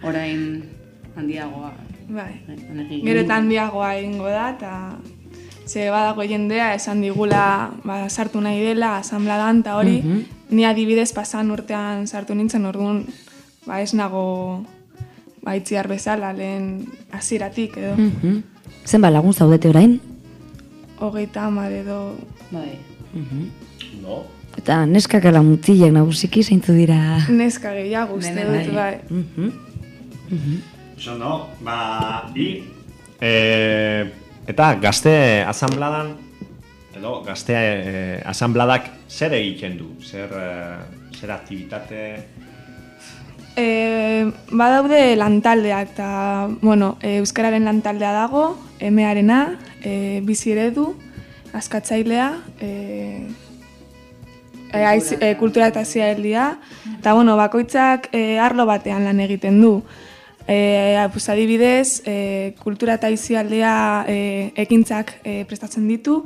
orain handiagoa. Bai. Gero eta handiagoa egingo da, eta ze badago jendea esan digula ba, sartu nahi dela asanbladan, eta hori, ni adibidez pasan urtean sartu nintzen, orduan ba, ez nago ba, itziar bezala lehen hasieratik edo. Mhm. Zenba lagun zaudete orain? Hogeita hamar edo... Bai. No? Eta neskak ala mutilek nagusiki zeintzu dira. Neska gehiago uste dut, bai. bai. Mhm. Eso no, ba, i, e, eta gazte asanbladan, edo gazte e, asanbladak zer egiten du? Zer, e, zer aktivitate? E, badaude lantaldeak, eta, bueno, e, Euskararen lantaldea dago, emearena, e, bizi eredu, askatzailea, e, e, aiz- e, kultura eta ziaeldia, eta, bueno, bakoitzak e, arlo batean lan egiten du. E, pues, adibidez, e, kultura eta izialdea e, ekintzak e, prestatzen ditu,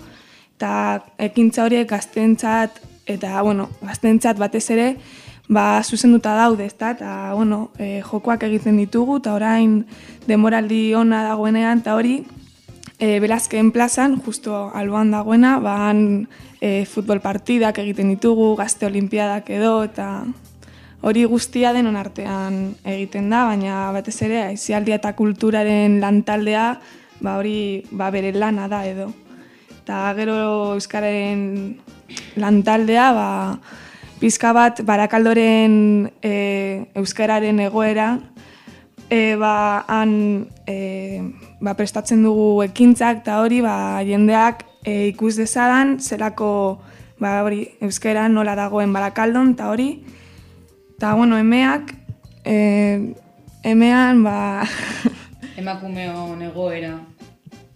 eta ekintza horiek gaztentzat, eta, bueno, gaztentzat batez ere, ba, zuzenduta daude, ezta? Eta, bueno, e, jokoak egiten ditugu, eta orain demoraldi ona dagoenean, eta hori, e, Belazkeen plazan, justo alboan dagoena, ba, han e, futbol partidak egiten ditugu, gazte olimpiadak edo, eta hori guztia denon artean egiten da, baina batez ere, aizialdia eta kulturaren lantaldea, ba, hori ba, bere lana da edo. Eta gero Euskararen lantaldea, ba, pizka bat barakaldoren e, Euskararen egoera, e, ba, han e, ba, prestatzen dugu ekintzak eta hori ba, jendeak e, ikus dezadan zelako ba, hori euskara nola dagoen barakaldon eta hori eta bueno, emeak e, emean ba, <laughs> emakumeon egoera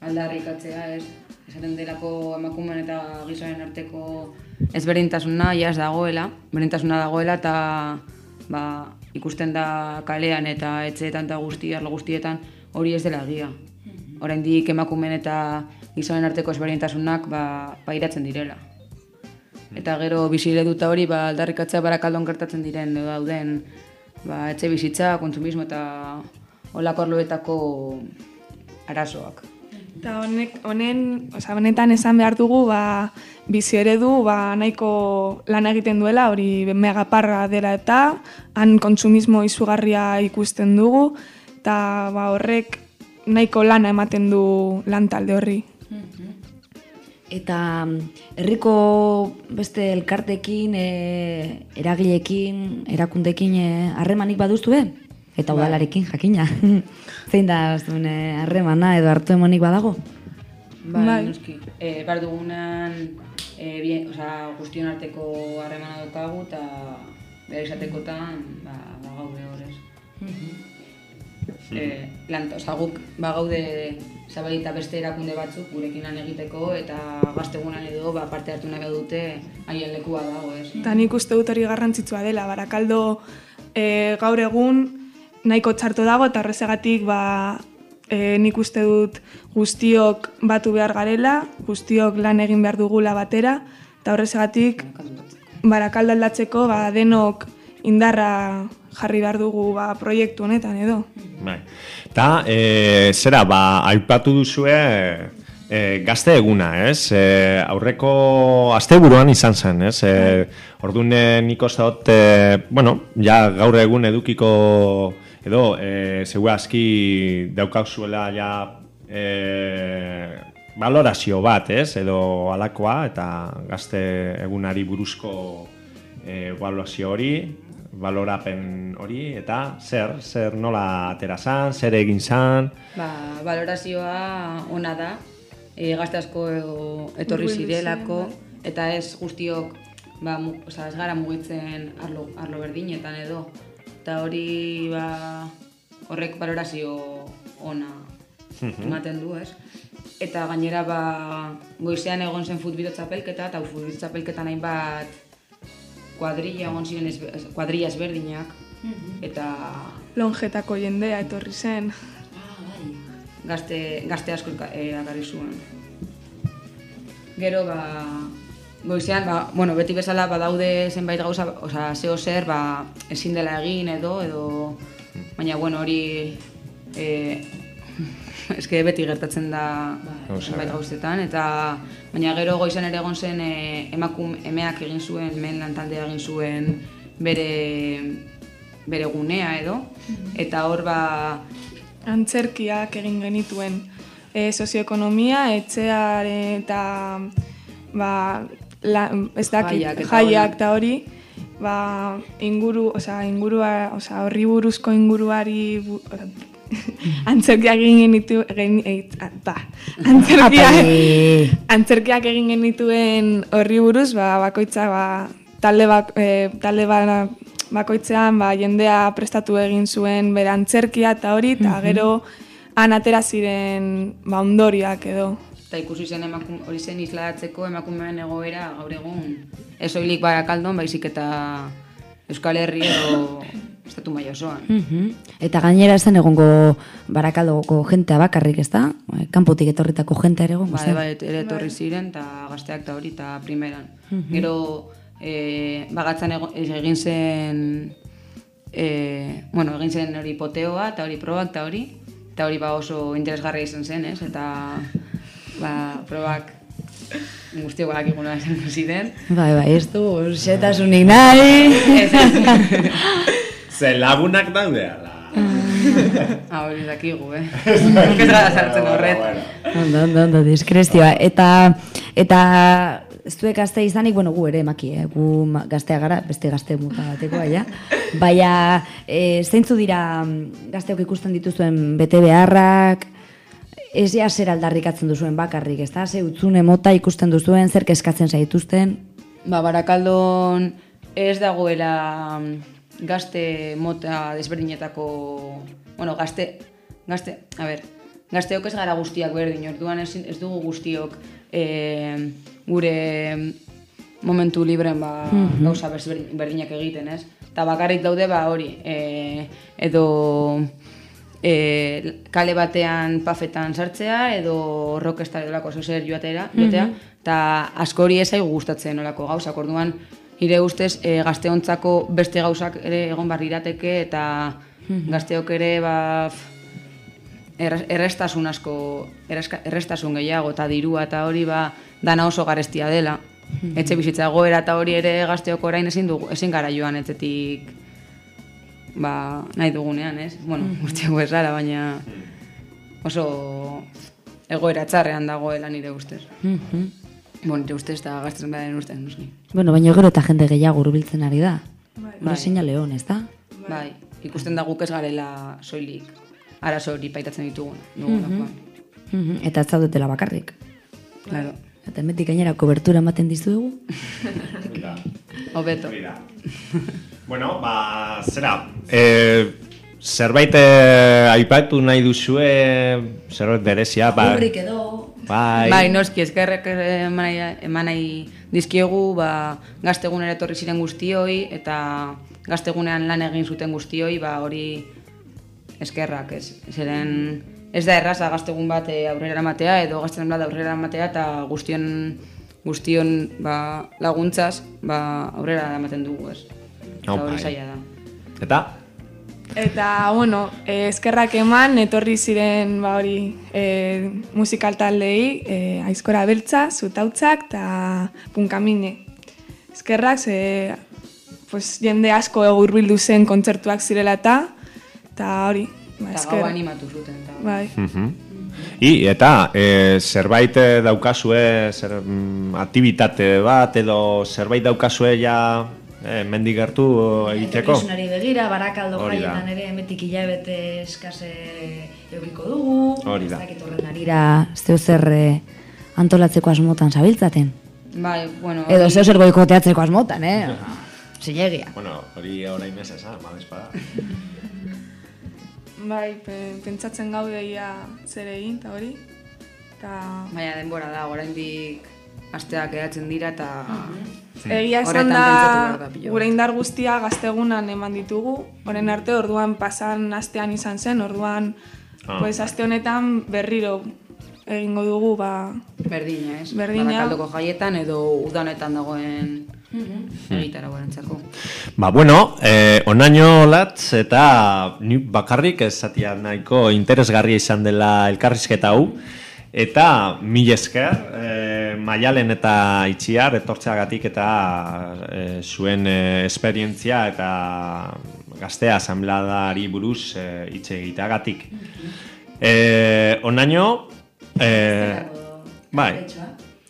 aldarrikatzea, ez? Esaten delako emakumeen eta gizonen arteko ezberdintasuna ez dagoela, berdintasuna dagoela eta ba, ikusten da kalean eta etxeetan eta guzti, arlo guztietan hori ez dela egia. Oraindik emakumeen eta gizonen arteko ezberdintasunak ba, pairatzen direla. Eta gero bizi ereduta hori ba, aldarrikatzea barakaldon gertatzen diren dauden ba, etxe bizitza, kontsumismo eta olako arloetako arazoak. Eta honek, honen, oza, honetan esan behar dugu, ba, bizi eredu, ba, nahiko lan egiten duela, hori megaparra dela eta, han kontsumismo izugarria ikusten dugu, eta ba, horrek nahiko lana ematen du lan talde horri. Eta mm, herriko beste elkartekin, e, eragileekin, erakundekin e, harremanik baduztu be? Eta Bai. udalarekin jakina. <laughs> Zein da zuen e, harremana edo hartu emanik badago? Bai, Bai. noski. E, bar dugunan, e, bien, osea, guztion arteko harremana daukagu eta behar izatekotan, ba, ba gaude horrez. E, lan, osea, guk ba gaude zabali eta beste erakunde batzuk gurekin lan egiteko eta gaztegunan edo ba, parte hartu nahi dute haien lekua dago, ez? Eta nik uste dut hori garrantzitsua dela, barakaldo e, gaur egun nahiko txarto dago eta horrezegatik ba, e, nik uste dut guztiok batu behar garela, guztiok lan egin behar dugula batera, eta horrezegatik barakaldo aldatzeko ba, denok indarra jarri behar dugu ba, proiektu honetan edo. Bai. Eta, e, zera, ba, aipatu duzue e, gazte eguna, ez? E, aurreko asteburuan izan zen, ez? E, orduan e, nik dut, e, bueno, ja gaur egun edukiko edo, e, zegoa aski daukauzuela ja e, valorazio bat, ez? Edo alakoa, eta gazte egunari buruzko e, evaluazio hori, balorapen hori, eta zer, zer nola atera zan, zer egin zan, Ba, valorazioa ona da, e, gazte asko etorri zirelako, ziren, eta ez guztiok, ba, mu, oza, ez gara mugitzen arlo, arlo berdinetan edo. Eta hori, ba, horrek balorazio ona ematen du, ez? Eta gainera, ba, goizean egon zen futbito txapelketa, eta futbito txapelketan hainbat kuadrilla egon ziren ez, kuadrilla ezberdinak, eta Longetako jendea etorri zen. gazte, gazte asko e, agarri zuen. Gero, ba, goizean, ba, bueno, beti bezala badaude zenbait gauza, osea, zeo zer, ba, ezin dela egin edo, edo, baina, bueno, hori, e, <laughs> eske beti gertatzen da zenbait da. gauzetan, eta, baina gero goizan ere egon zen e, emakum, emeak egin zuen, men lantaldea egin zuen bere, bere gunea edo, eta hor, ba, Antzerkiak egin genituen e, sozioekonomia, etxearen eta ba, la, ez dakit, Jaiak eta jaiak eta hori, ba, inguru, osea, ingurua, osea, horri buruzko inguruari bu, <laughs> antzerkiak egin genitu, egin, eit, a- ba, antzerkiak, antzerkiak egin genituen horri buruz, ba, bakoitza, ba, talde, bak, e, talde ba, bakoitzean ba, jendea prestatu egin zuen bere antzerkia eta hori, eta gero han atera ziren ba, ondorioak edo. Eta ikusi zen emakum, hori zen isladatzeko emakumeen egoera gaur egun ez oilik barakaldon, baizik eta Euskal Herri edo <coughs> estatu maila osoan. Mhm. Eta gainera zen egongo barakaldoko jentea bakarrik, ez da? Kanpotik etorritako jentea ere egongo Bai, zen. bai, ere etorri ziren, eta gazteak eta hori, eta primeran. Gero, e, bagatzan ego- egin zen, e, bueno, egin zen hori poteoa, eta hori probak, eta hori, eta hori ba oso interesgarria izan zen, ez? Eta, ba, probak guztiok bakiguna izango ziren. Bai, bai, ez du, xetasunik nahi. Ez, <laughs> ez. Ze lagunak daude, ala. Ah, hori dakigu, eh? Ez gara sartzen horret. Ondo, ondo, ondo, diskrezioa. Eta, eta zuek gazte izanik, bueno, gu ere emaki, eh? gu gaztea gara, beste gazte muta bateko, baina. Baina, e, zeintzu dira mm, gazteok ikusten dituzuen bete beharrak, ez ja zer aldarrikatzen duzuen bakarrik, ez da? Ze utzune mota ikusten duzuen, zer eskatzen zaituzten. Ba, barakaldon ez dagoela mm, gazte mota desberdinetako, bueno, gazte, gazte, a ber, gazteok ez gara guztiak berdin, orduan ez, ez dugu guztiok e, gure momentu libren ba, gauza desberdin- berdinak egiten, ez? Eta bakarrik daude, ba, hori, e, edo e, kale batean pafetan sartzea edo rockestar edolako zozer joatera, joatea, eta asko hori ez zaigu gustatzen olako gauzak, orduan nire ustez e, gazteontzako beste gauzak ere egon barri irateke eta gazteok ere ba, errestasun asko, errestasun gehiago eta dirua eta hori ba, dana oso garestia dela. Etxe bizitza egoera eta hori ere gazteok orain ezin, dugu, ezin gara joan etzetik ba, nahi dugunean, ez? Bueno, guztiago ez gara, baina oso egoera txarrean dagoela nire ustez. Mhm. Bueno, nire ustez eta gazten baren ustez, noski. Bueno, baina gero eta jende gehiago hurbiltzen ari da. Bai. Hori seinale hon, ez da? Bai, ikusten da guk ez garela soilik arazo hori paitatzen ditugun. Mhm. Eta ez zaudetela bakarrik. Claro. Eta hemetik gainera kobertura ematen dizuegu. Hobeto. Bueno, ba, zera, e, zerbait e, aipatu nahi duzue, zerbait berezia, ba, edo... bai, Bai, noski, eskerrek eman nahi, eman nahi dizkiegu, ba, gaztegunera etorri ziren guztioi, eta gaztegunean lan egin zuten guztioi, ba, hori eskerrak, ez. Zeren, ez da erraza gaztegun bat eh, aurrera eramatea, edo gaztegun bat aurrera eramatea, eta guztion, guztion ba, laguntzaz, ba, aurrera eramaten dugu, ez. Eta hori bai. zaila da. eta, Eta, bueno, eh, eskerrak eman, etorri ziren, ba hori, eh, musikal taldei, eh, aizkora beltza, zutautzak eta punkamine. Eskerrak, ze, pues, jende asko hurbildu zen kontzertuak zirela eta, eta hori, ba, Eta gau animatu zuten. Bai. mhm. I, eta, e, zerbait e, daukazue, zer, mm, aktivitate bat, edo zerbait daukazue ja e, mendik gertu egiteko? Etorkizunari begira, barakaldo jaietan ere emetik hilabete eskase eukiko dugu. Hori da. Ez dakit horren arira, zeu zer eh, antolatzeko asmotan zabiltzaten. Bai, bueno... Edo zeu zer boikoteatzeko asmotan, eh? Zilegia. Bueno, hori orain ez esan, madespada. <laughs> Bai, pe- pentsatzen gaude ia zer egin, eta hori. Eta Baina denbora da, oraindik asteak edatzen dira eta... egia esan da, gure indar guztia gaztegunan eman ditugu. Horen arte orduan pasan astean izan zen, orduan Ah. pues aste honetan berriro egingo dugu ba Berdina, ez? Berdina. Barakaldoko jaietan edo udanetan dagoen egitara guarentzako. Ba, bueno, eh, onaino latz eta ni bakarrik esatia nahiko interesgarria izan dela elkarrizketa hau. Eta mil esker, eh, maialen eta itxiar etortzeagatik eta eh, zuen eh, esperientzia eta gaztea asambladari buruz eh, hitz egiteagatik. Eh, onaino, eh, bai,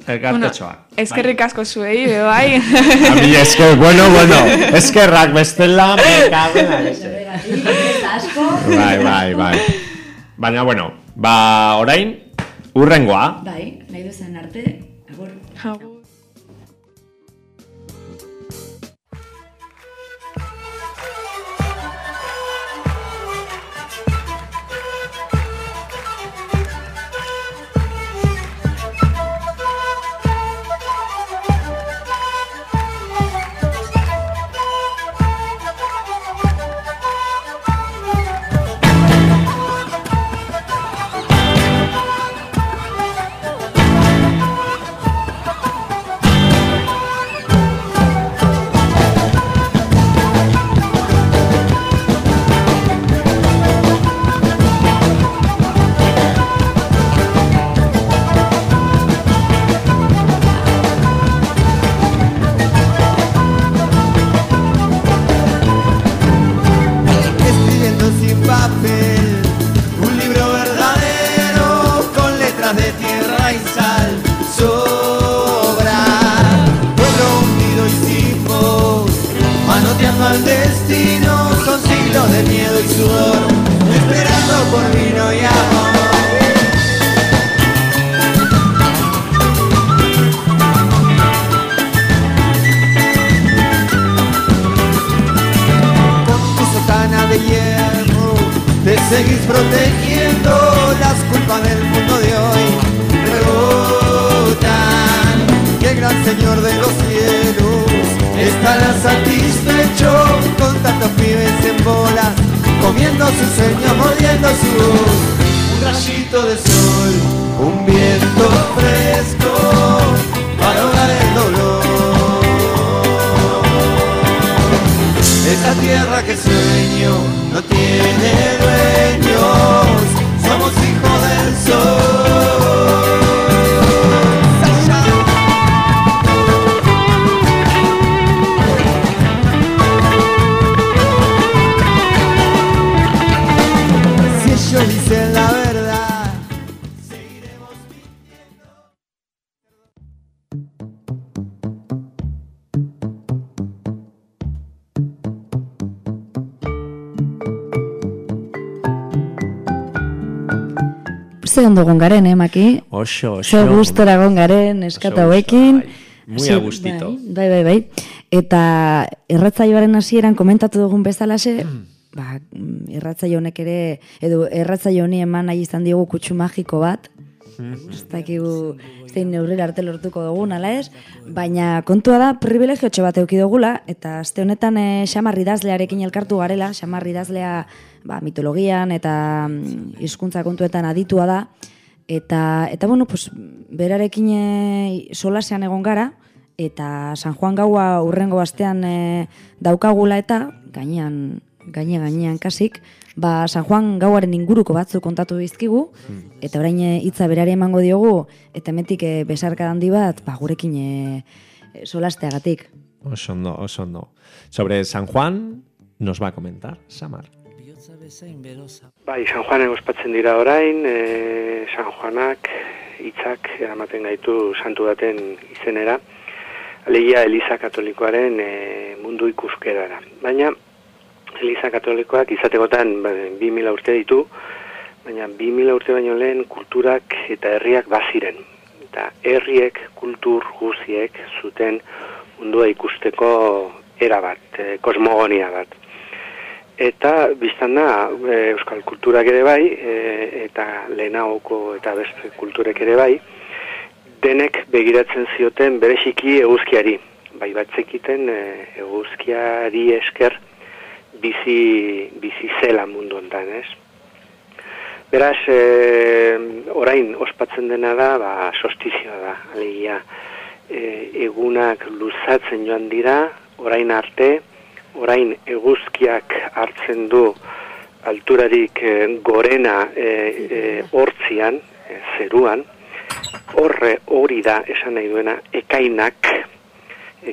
elkartetxoa. eskerrik asko zuei, be bai. <laughs> A mí es que, bueno, bueno, eskerrak bestela, me <laughs> cago en la leche. Bai, bai, bai. Baina, bueno, ba, orain, urrengoa. Bai, nahi duzen arte, agur. Ze ondo egon garen, eh, Maki? Oso, oso. Ze gustora garen eskata Oso hauekin. gusto, bai. Muy a gustito. Bai, bai, bai. Eta erratzaioaren hasieran komentatu dugun bezalaxe, ba, mm, irratzaio honek ere, edo erratzaio honi eman nahi izan diogu kutsu magiko bat, ez dakigu zein neurrera arte lortuko dugun, ala ez? Baina kontua da, privilegio bat euki dugula, eta aste honetan e, xamar idazlearekin elkartu garela, xamar idazlea ba, mitologian eta mm, hizkuntza kontuetan aditua da, eta, eta bueno, pues, berarekin e, solasean egon gara, eta San Juan gaua urrengo astean e, daukagula eta gainean gaine gainean kasik, ba San Juan gauaren inguruko batzuk kontatu dizkigu eta orain e, hitza berari emango diogu eta hemetik e, besarka handi bat ba gurekin e, e, solasteagatik. Oso ondo, oso ondo. Sobre San Juan nos va a comentar Samar. Bai, San Juanen ospatzen dira orain, e, San Juanak hitzak eramaten gaitu santu baten izenera, alegia Eliza Katolikoaren e, mundu ikuskerara. Baina, Eliza Katolikoak izategotan ba, 2000 urte ditu, baina 2000 urte baino lehen kulturak eta herriak baziren. eta herriek kultur guziek zuten mundua ikusteko era bat, e, kosmogonia bat. Eta biztan da, e, euskal kulturak ere bai, e, eta lehenagoko eta beste kulturek ere bai, denek begiratzen zioten bereziki eguzkiari. Bai batzekiten eguzkiari esker bizi, bizi zela mundu ondan, ez? Beraz, e, orain ospatzen dena da, ba, sostizioa da, alegia, e, egunak luzatzen joan dira, orain arte, orain eguzkiak hartzen du alturarik e, gorena e, e, hortzian, e, zeruan, horre hori da esan nahi duena, ekainak,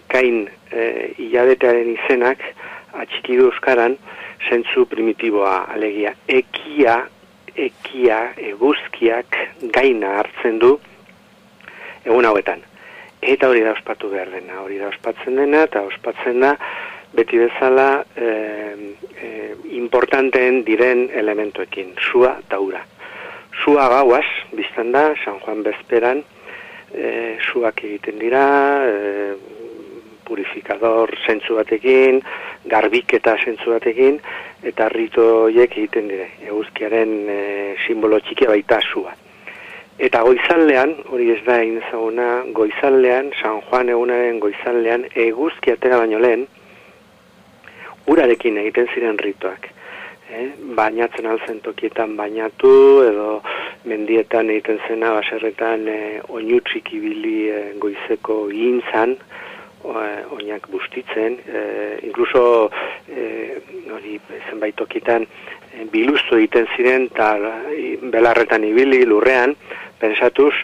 ekain e, hilabetearen izenak, atxiki du euskaran, zentzu primitiboa, alegia, ekia ekia eguzkiak gaina hartzen du egun hauetan. Eta hori da ospatu behar dena, hori da ospatzen dena, eta ospatzen da beti bezala e, e, importanteen diren elementuekin, sua eta ura. Sua gauaz, biztan da, San Juan Bezperan, e, suak egiten dira, e, purifikador zentzu batekin, garbiketa zentzu batekin, eta rito hiek egiten dire, eguzkiaren e, simbolo txikia baita zua. Eta goizaldean, hori ez da egin ezaguna, goizaldean, San Juan egunaren goizaldean, eguzki atera baino lehen, urarekin egiten ziren ritoak. Eh? Bainatzen alzen tokietan bainatu, edo mendietan egiten zena, baserretan e, oinutzik ibili e, goizeko gintzan, oinak bustitzen, e, inkluso e, hori zenbait tokitan e, biluztu egiten ziren eta belarretan ibili lurrean, pensatuz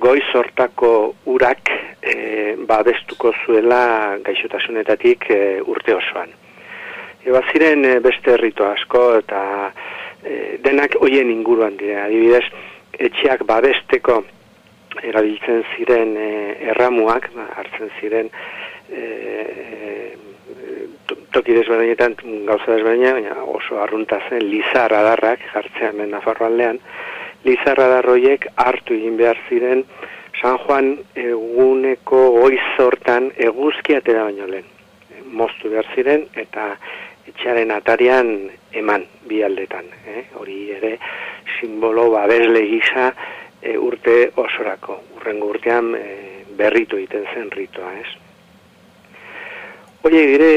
goiz hortako urak e, babestuko zuela gaixotasunetatik e, urte osoan. Eba ziren beste herrito asko eta e, denak hoien inguruan dira, adibidez, etxeak babesteko erabiltzen ziren e, erramuak, ba, hartzen ziren e, toki desberdinetan gauza desberdina, baina oso arrunta zen lizar adarrak jartzea hemen Nafarroaldean, lizar adarroiek hartu egin behar ziren San Juan eguneko goiz hortan eguzki atera baino lehen. Moztu behar ziren eta etxearen atarian eman bi aldetan. Eh? Hori ere simbolo babesle gisa e, urte osorako. Urrengo urtean e, berritu egiten zen ritoa, ez? Oie, dire,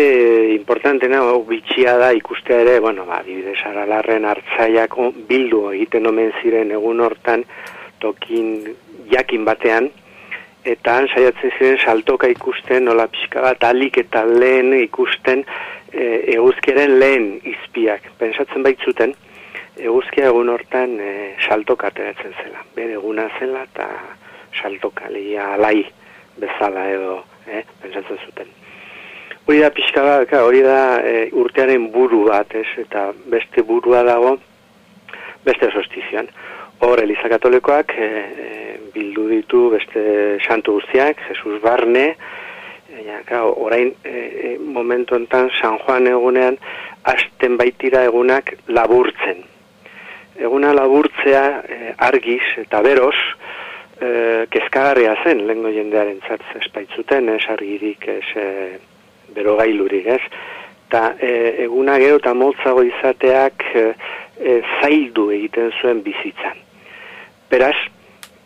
importantena, hau bitxia da ikustea ere, bueno, ba, dibide saralarren hartzaiak bildu egiten omen ziren egun hortan tokin jakin batean, eta han saiatzen ziren saltoka ikusten, nola pixka bat alik eta lehen ikusten e, eguzkiaren lehen izpiak. Pensatzen baitzuten, eguzkia egun hortan e, saltoka ateratzen zela. Bere eguna zela eta saltoka, lehia alai bezala edo, eh, pentsatzen zuten. Hori da pixka bat, hori da e, urtearen buru bat, ez, eta beste burua dago, beste sostizioan. Hor, Eliza Katolikoak e, e, bildu ditu beste santu guztiak, Jesus Barne, ja, orain e, e, momentu enten San Juan egunean, hasten baitira egunak laburtzen eguna laburtzea e, argiz eta beroz e, kezkagarria zen lengo jendearen zartz espaitzuten ez argirik ez e, bero gailurik ez? Eta e, eguna gero eta moltzago izateak e, zaildu egiten zuen bizitzan. Beraz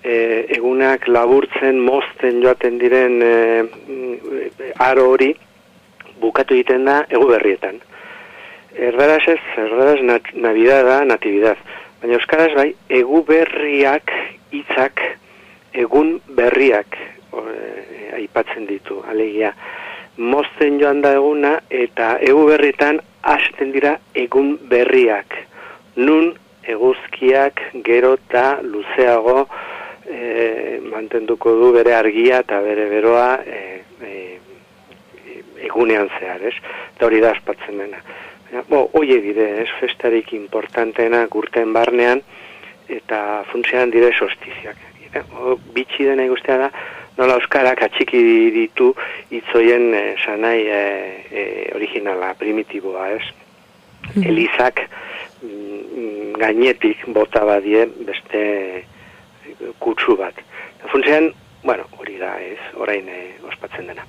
e, egunak laburtzen mozten joaten diren e, aro hori bukatu egiten da egu berrietan Erdaraz ez, erdaraz nat, nabidada, natibidad. Baina euskaraz bai, egu berriak hitzak egun berriak e, aipatzen ditu, alegia. Mozten joan da eguna eta egu berritan hasten dira egun berriak. Nun eguzkiak gero eta luzeago e, mantenduko du bere argia eta bere beroa e, e, egunean zehar, ez? Eta hori da aspatzen dena. Bo, oie dire, ez, festarik importanteena gurten barnean, eta funtzean dire sostiziak. O, bitxi dena ikustea da, nola euskarak atxiki ditu itzoien e, sanai e, e, originala, primitiboa, ez? Mm. Elizak mm, gainetik bota badie beste kutsu bat. Funtzean, bueno, hori da ez, orain e, ospatzen dena.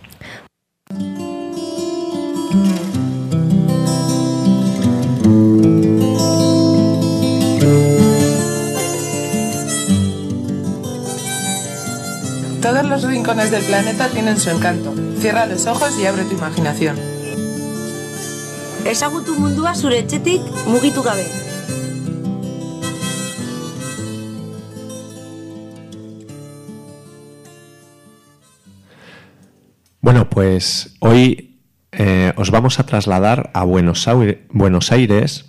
Todos los rincones del planeta tienen su encanto. Cierra los ojos y abre tu imaginación. Ezagutu mundua zure etxetik mugitu gabe. Bueno, pues hoy eh, os vamos a trasladar a Buenos Aire- Buenos Aires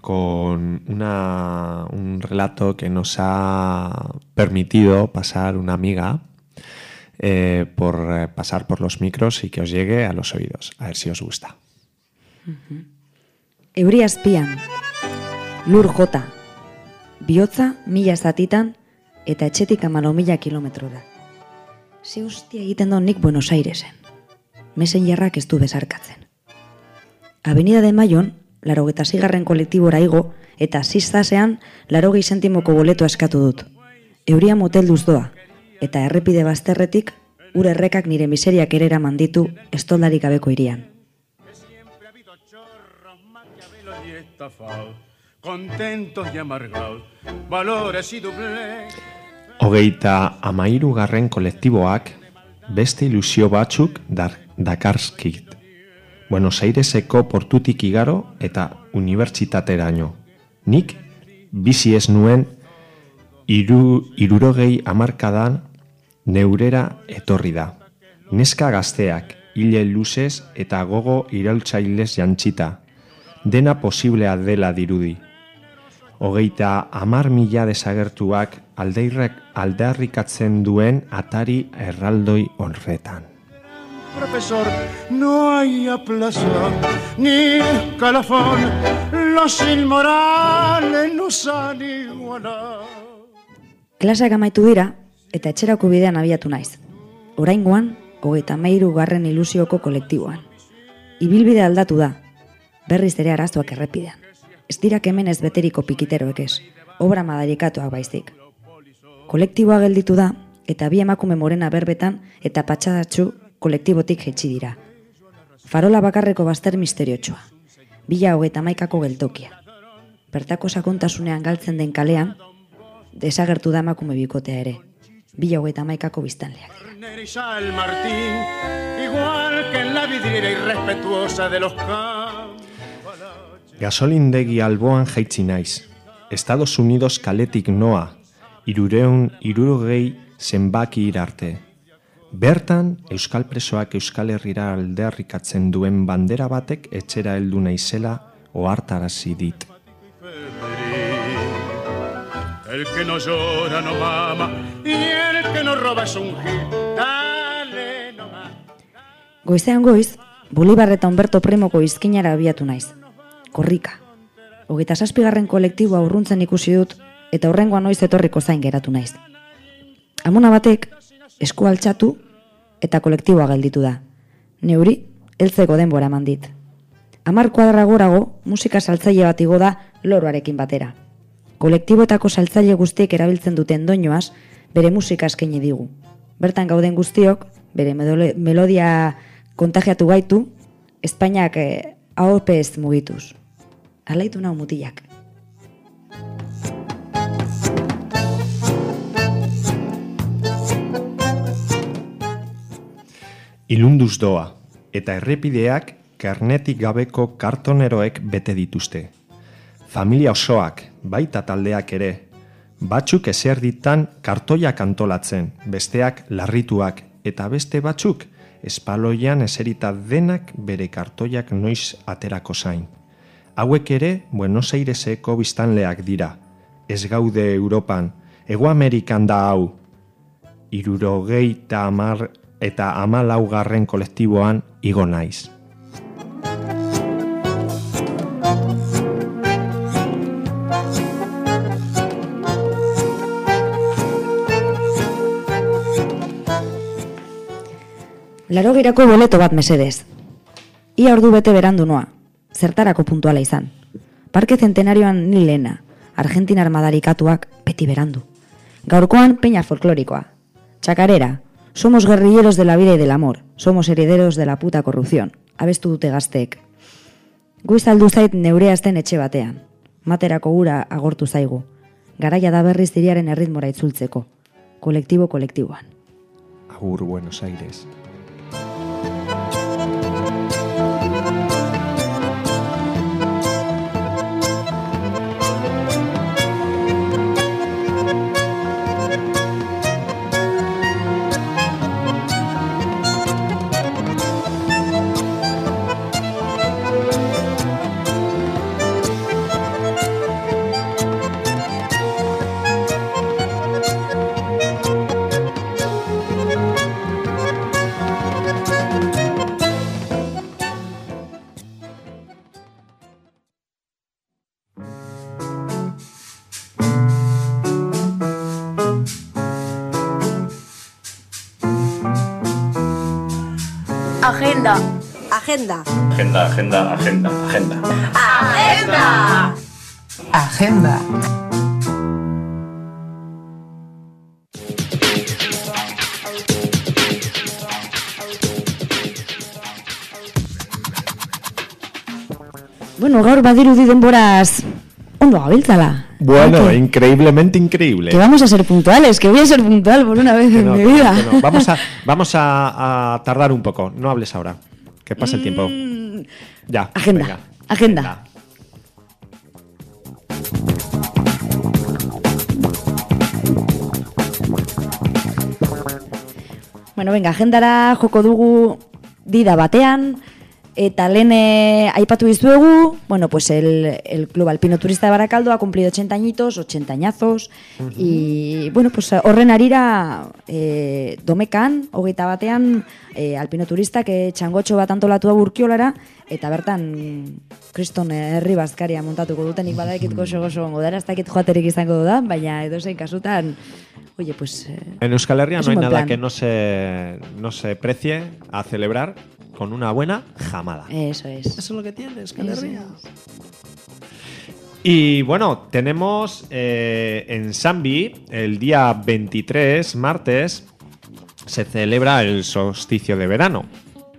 con una- un relato que nos ha permitido pasar una amiga eh, por eh, pasar por los micros y que os llegue a los oídos. A ver si os gusta. Euri azpian, lur jota, bihotza mila zatitan eta etxetik amalo mila kilometrora. Ze hostia egiten da nik Buenos Airesen. Mesen jarrak ez du bezarkatzen. Avenida de Mayon, laro eta zigarren kolektibora igo, eta ziztasean laro gehi sentimoko boleto eskatu dut. Euria motelduz doa, eta errepide bazterretik, ur errekak nire miseriak ere eraman ditu estoldarik gabeko irian. y estafados, contentos y amargados, valores y doblez. Hogeita amairugarren kolektiboak beste ilusio batzuk dar, dakarskit. Buenos Aireseko portutik igaro eta unibertsitateraino. Nik bizi ez nuen iru, irurogei amarkadan neurera etorri da. Neska gazteak, hile luzez eta gogo iraultzailez jantzita. Dena posiblea dela dirudi. Hogeita amar mila desagertuak aldeirrek aldarrikatzen duen atari erraldoi horretan. Profesor, no hay aplazo ni escalafón, los inmorales nos han igualado. Klaseak amaitu dira, eta etxerako bidean abiatu naiz. Oraingoan, hogeita meiru garren ilusioko kolektiboan. Ibilbide aldatu da, berriz ere arazoak errepidean. Ez dira kemenez beteriko pikiteroek ez, obra madarikatuak baizik. Kolektiboa gelditu da, eta bi emakume morena berbetan eta patxadatxu kolektibotik jetxi dira. Farola bakarreko bazter misteriotsua. Bila hogeita maikako geltokia. Bertako sakontasunean galtzen den kalean, desagertu da emakume bikotea ere. Bila hogeita maikako biztanleak. Martín, igual que en la vidriera irrespetuosa de los. Gasolindegi alboan jaitsi naiz. Estados Unidos kaletik noa, irureun irurogei zenbaki irarte. Bertan, Euskal presoak Euskal Herrira aldearrikatzen duen bandera batek etxera heldu naizela ohartarazi dit. El que no llora no mama y el que no roba es un. Dale nomás. Goizean goiz, Bolibar eta Humberto Primoko izkinara abiatu naiz. Korrika. Hogeita zazpigarren kolektiboa urruntzen ikusi dut, eta horrengoa noiz etorriko zain geratu naiz. Amona batek, esku altxatu, eta kolektiboa gelditu da. Neuri, heltzeko denbora eman dit. Amar kuadra gorago, musika saltzaile bat igo da loroarekin batera. Kolektiboetako saltzaile guztiek erabiltzen duten doinoaz, bere musika eskaini digu. Bertan gauden guztiok, bere melodia kontagiatu gaitu, Espainiak eh, ahopez mugituz. Alaitu nau mutilak. Ilunduz doa, eta errepideak karnetik gabeko kartoneroek bete dituzte. Familia osoak, baita taldeak ere, batzuk ezer ditan kartoiak antolatzen, besteak larrituak, eta beste batzuk espaloian eserita denak bere kartoiak noiz aterako zain. Hauek ere Buenos Aireseko biztanleak dira. Ez gaude Europan, Ego Amerikan da hau. Irurogei eta amar eta amalaugarren kolektiboan igo naiz. Laro girako boleto bat mesedez. Ia ordu bete berandu noa, zertarako puntuala izan. Parke zentenarioan ni lehena, Argentina armadarikatuak beti berandu. Gaurkoan peña folklorikoa. Chacarera. Somos guerrilleros de la vida y del amor. Somos herederos de la puta corrupción. Abestu dute gazteek. Guiz aldu zait neurea azten etxe batean. Materako gura agortu zaigu. Garaia da berriz diriaren erritmora itzultzeko. Kolektibo kolektiboan. Agur Buenos Aires. Agenda. Agenda, agenda, agenda, agenda. Agenda. Agenda. Bueno, gaur badirudi denboraz ondo gabiltzala. Bueno, increíblemente increíble. Que vamos a ser puntuales, que voy a ser puntual por una vez Que en no, mi no, vida. no. Vamos, a, <laughs> vamos a, a tardar un poco. No hables ahora. Que pase el tiempo. Ya. Mm, Agenda, venga. agenda. Bueno, venga, agendara joko dugu dida batean, eta lehen eh, aipatu dizuegu, bueno, pues el, el Club Alpino Turista de Baracaldo ha cumplido 80 añitos, 80 añazos, y bueno, pues horren arira eh, domekan, hogeita batean, eh, Alpino Turistak eh, txangotxo bat antolatu da burkiolara, eta bertan kriston herri bazkaria montatuko dutenik badakit gozo gozo gongo dara, ez dakit joaterik izango da, baina edozein kasutan, oye, pues... eh, En Euskal Herria no hay nada plan. que no se, no se precie a celebrar con una buena jamada. Eso es. Eso es lo que tiene Euskal Eso Herria. Y bueno, tenemos eh, en Sambi el día 23, martes, se celebra el solsticio de verano,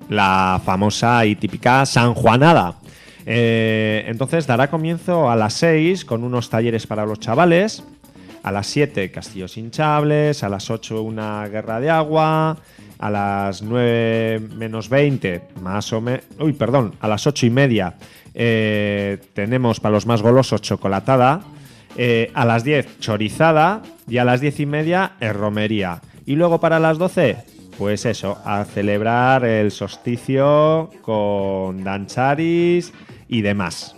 la famosa y típica San Juanada. Eh, entonces dará comienzo a las 6 con unos talleres para los chavales, a las 7 castillos hinchables, a las 8 una guerra de agua, a las 9 menos 20 más o menos... Uy, perdón, a las 8 y media eh, tenemos para los más golosos chocolatada, eh, a las 10 chorizada y a las 10 y media romería. Y luego para las 12, pues eso, a celebrar el solsticio con dancharis y demás.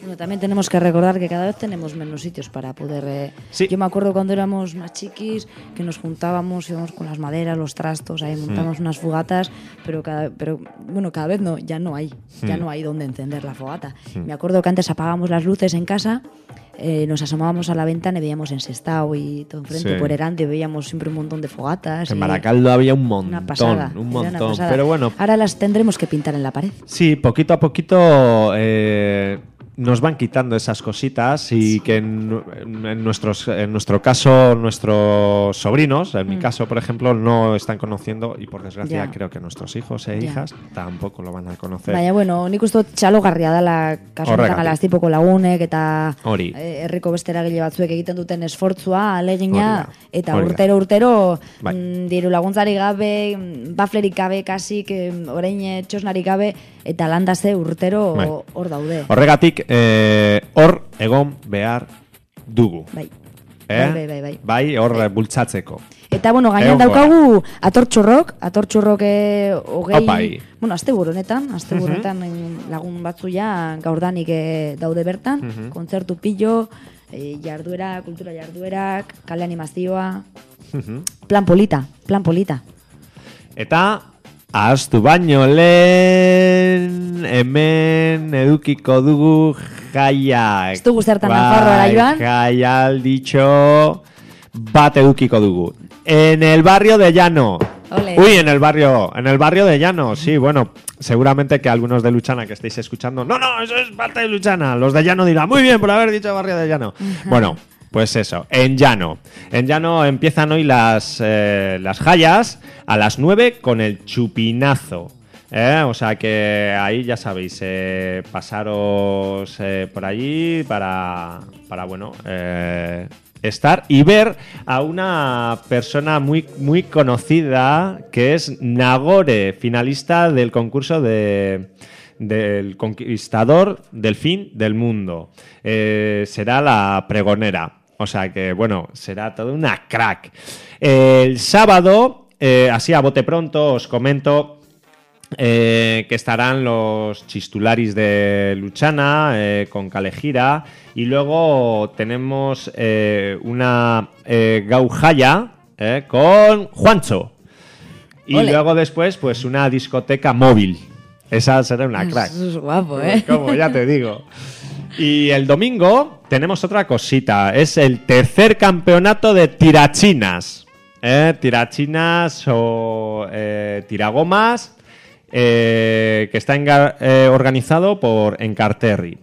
Bueno, también tenemos que recordar que cada vez tenemos menos sitios para poder... eh, Yo me acuerdo cuando éramos más chiquis que nos juntábamos, íbamos con las maderas, los trastos, ahí montamos unas fogatas, pero cada, pero bueno, cada vez no, ya no hay, ya Mm. no hay donde encender la fogata. Mm. Me acuerdo que antes apagábamos las luces en casa, eh, nos asomábamos a la ventana y veíamos en Sestao y todo enfrente Sí. por Erante, veíamos siempre un montón de fogatas. En y Baracaldo había un montón, Una pasada. un una montón. pasada. Pero bueno, Ahora las tendremos que pintar en la pared. Sí, poquito a poquito eh, nos van quitando esas cositas y que en, en nuestros, en nuestro caso, nuestros sobrinos, en mi Mm. caso, por ejemplo, no están conociendo y por desgracia Ya. creo que nuestros hijos e Ya. hijas tampoco lo van a conocer. Baina, bueno, nik uste dut txalogarria dela kasu honetan Horregatik. galaztipoko lagunek eta Hori. eh, herriko beste eragile batzuek egiten duten esfortzua, alegina, Hori da. eta Hori da. urtero urtero Bai. mm, diru laguntzari gabe, mm, baflerik gabe, kasik, em, orain eh, txosnarik gabe, eta landaze urtero Bai. hor daude. Horregatik, eh, hor egon behar dugu. Bai. Eh? Bai, bai, bai, bai. Bai, hor eh, bultzatzeko. Eta, bueno, gainan Egongo daukagu atortxurrok, atortxurrok eh, hogei... Apai. Bueno, azte honetan, azte Mhm. honetan lagun batzu ja gaurdanik eh, daude bertan, Mhm. kontzertu pillo, eh, jarduera, kultura jarduerak, kale animazioa, Mhm. plan polita, plan polita. Eta ahaztu baino lehen hemen edukiko dugu jaiak. Ez dugu zertan Nafarroara joan. Jaial dicho bat edukiko dugu. En el barrio de Llano. Ole. Uy, en el barrio, en el barrio de Llano, sí, bueno, seguramente que algunos de Luchana que estéis escuchando, no, no, eso es parte de Luchana. Los de Llano dirán, muy bien por haber dicho barrio de Llano. Bueno, Pues eso, en llano. En llano empiezan hoy las, eh, las jayas a las 9 con el chupinazo. ¿eh? O sea que ahí ya sabéis, eh, pasaros eh, por allí para, para bueno, estar y ver a una persona muy, muy conocida que es Nagore, finalista del concurso de del conquistador del fin del mundo. Será la pregonera. O sea que, bueno, será toda una crack. El sábado, eh, así a bote pronto, os comento eh, que estarán los chistularis de Luchana eh, con Calejira y luego tenemos eh, una gaujaya con Juancho. Y Ole. luego después pues una discoteca móvil. Esa será una crack. Eso es guapo, ¿eh? <laughs> como ya te digo. Y el domingo tenemos otra cosita. Es el tercer campeonato de tirachinas ¿eh? tirachinas o eh, tiragomas eh, que está eh, organizado por Encarterri.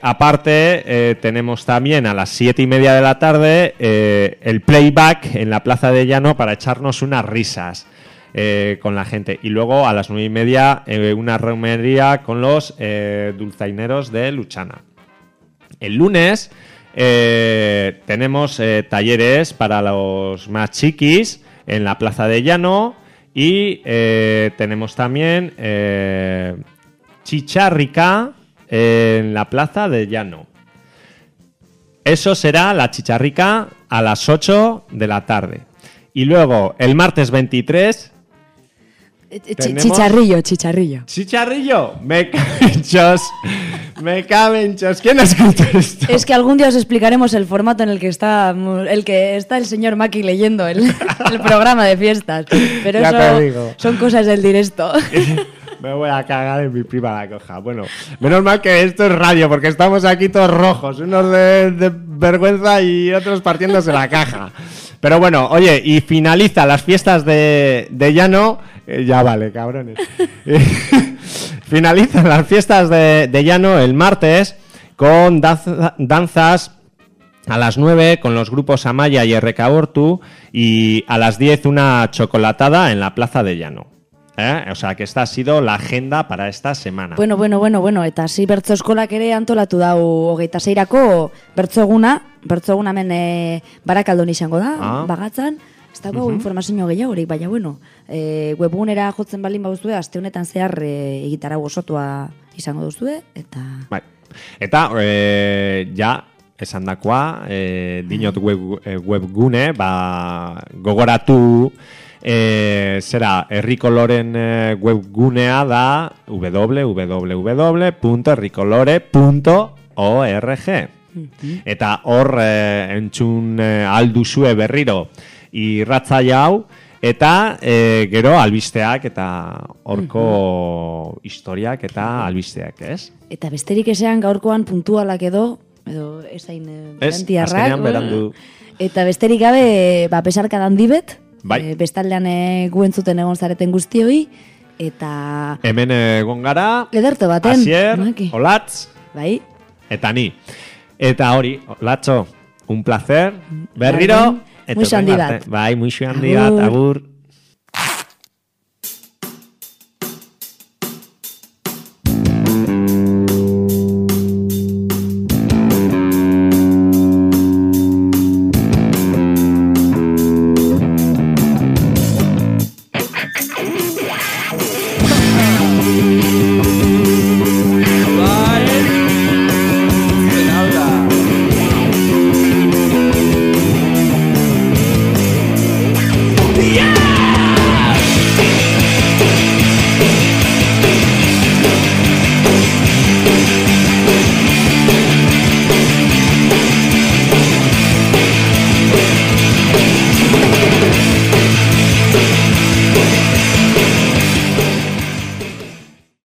Aparte, tenemos también a las siete y media de la tarde el playback en la Plaza de Llano para echarnos unas risas con la gente. Y luego a las nueve y media una romería con los dulzaineros de Luchana. El lunes eh, tenemos eh, talleres para los más chiquis en la Plaza de Llano y eh, tenemos también chicharrica en la Plaza de Llano. Eso será la chicharrica a las 8 de la tarde. Y luego, el martes 23, Eh, chi- Tenemos- Chicharrillo, chicharrillo. Chicharrillo, me <laughs> caben chos, me caben chos. ¿Quién ha escrito esto? Es que algún día os explicaremos el formato en el que está el que está el señor Maki leyendo el, <laughs> el programa de fiestas. Pero Ya eso te digo. son cosas del directo. <laughs> Me voy a cagar en mi prima la coja. Bueno, menos mal que esto es radio, porque estamos aquí todos rojos, unos de, de vergüenza y otros partiéndose la caja. Pero bueno, oye, y finaliza las fiestas de, de Llano. Eh, ya vale, cabrones. <laughs> Finalizan las fiestas de, de Llano el martes con danza- danzas a las 9 con los grupos Amaya y RK Ortu y a las 10 una chocolatada en la Plaza de Llano. ¿Eh? O sea que esta ha sido la agenda para esta semana. Bueno, bueno, bueno, bueno, eta hasi bertso eskolak ere antolatu dau hogeita zeirako bertso eguna, bertso eguna hemen e, barakaldon izango da, Ah. bagatzan, ez dago Mhm. informazio gehiagorik, baina bueno, e, webgunera jotzen balin bauzue, aste honetan zehar e, egitarau osotua izango duzue, eta Bai. Eta e, ja esandakoa e, dinot web, webgune ba, gogoratu e, zera herrikoloren webgunea da www.herrikolore.org Eta hor e, entzun alduzue berriro irratzaia hau eta e, gero albisteak eta horko historiak eta albisteak, ez? eta besterik esean gaurkoan puntualak edo, edo esain e, Ez, berantiarrak, bueno. berandu. Eta besterik gabe, ba, pesarka dandibet, Bai. e, bestaldean e, gu entzuten egon zareten guztioi, eta Hemen egon gara, ederto baten. Asier, Maki. Olatz, Bai. eta ni. Eta hori, Olatxo, un placer, berriro, Berdin, muixo handi bat. Bai, muixo handi bat, agur.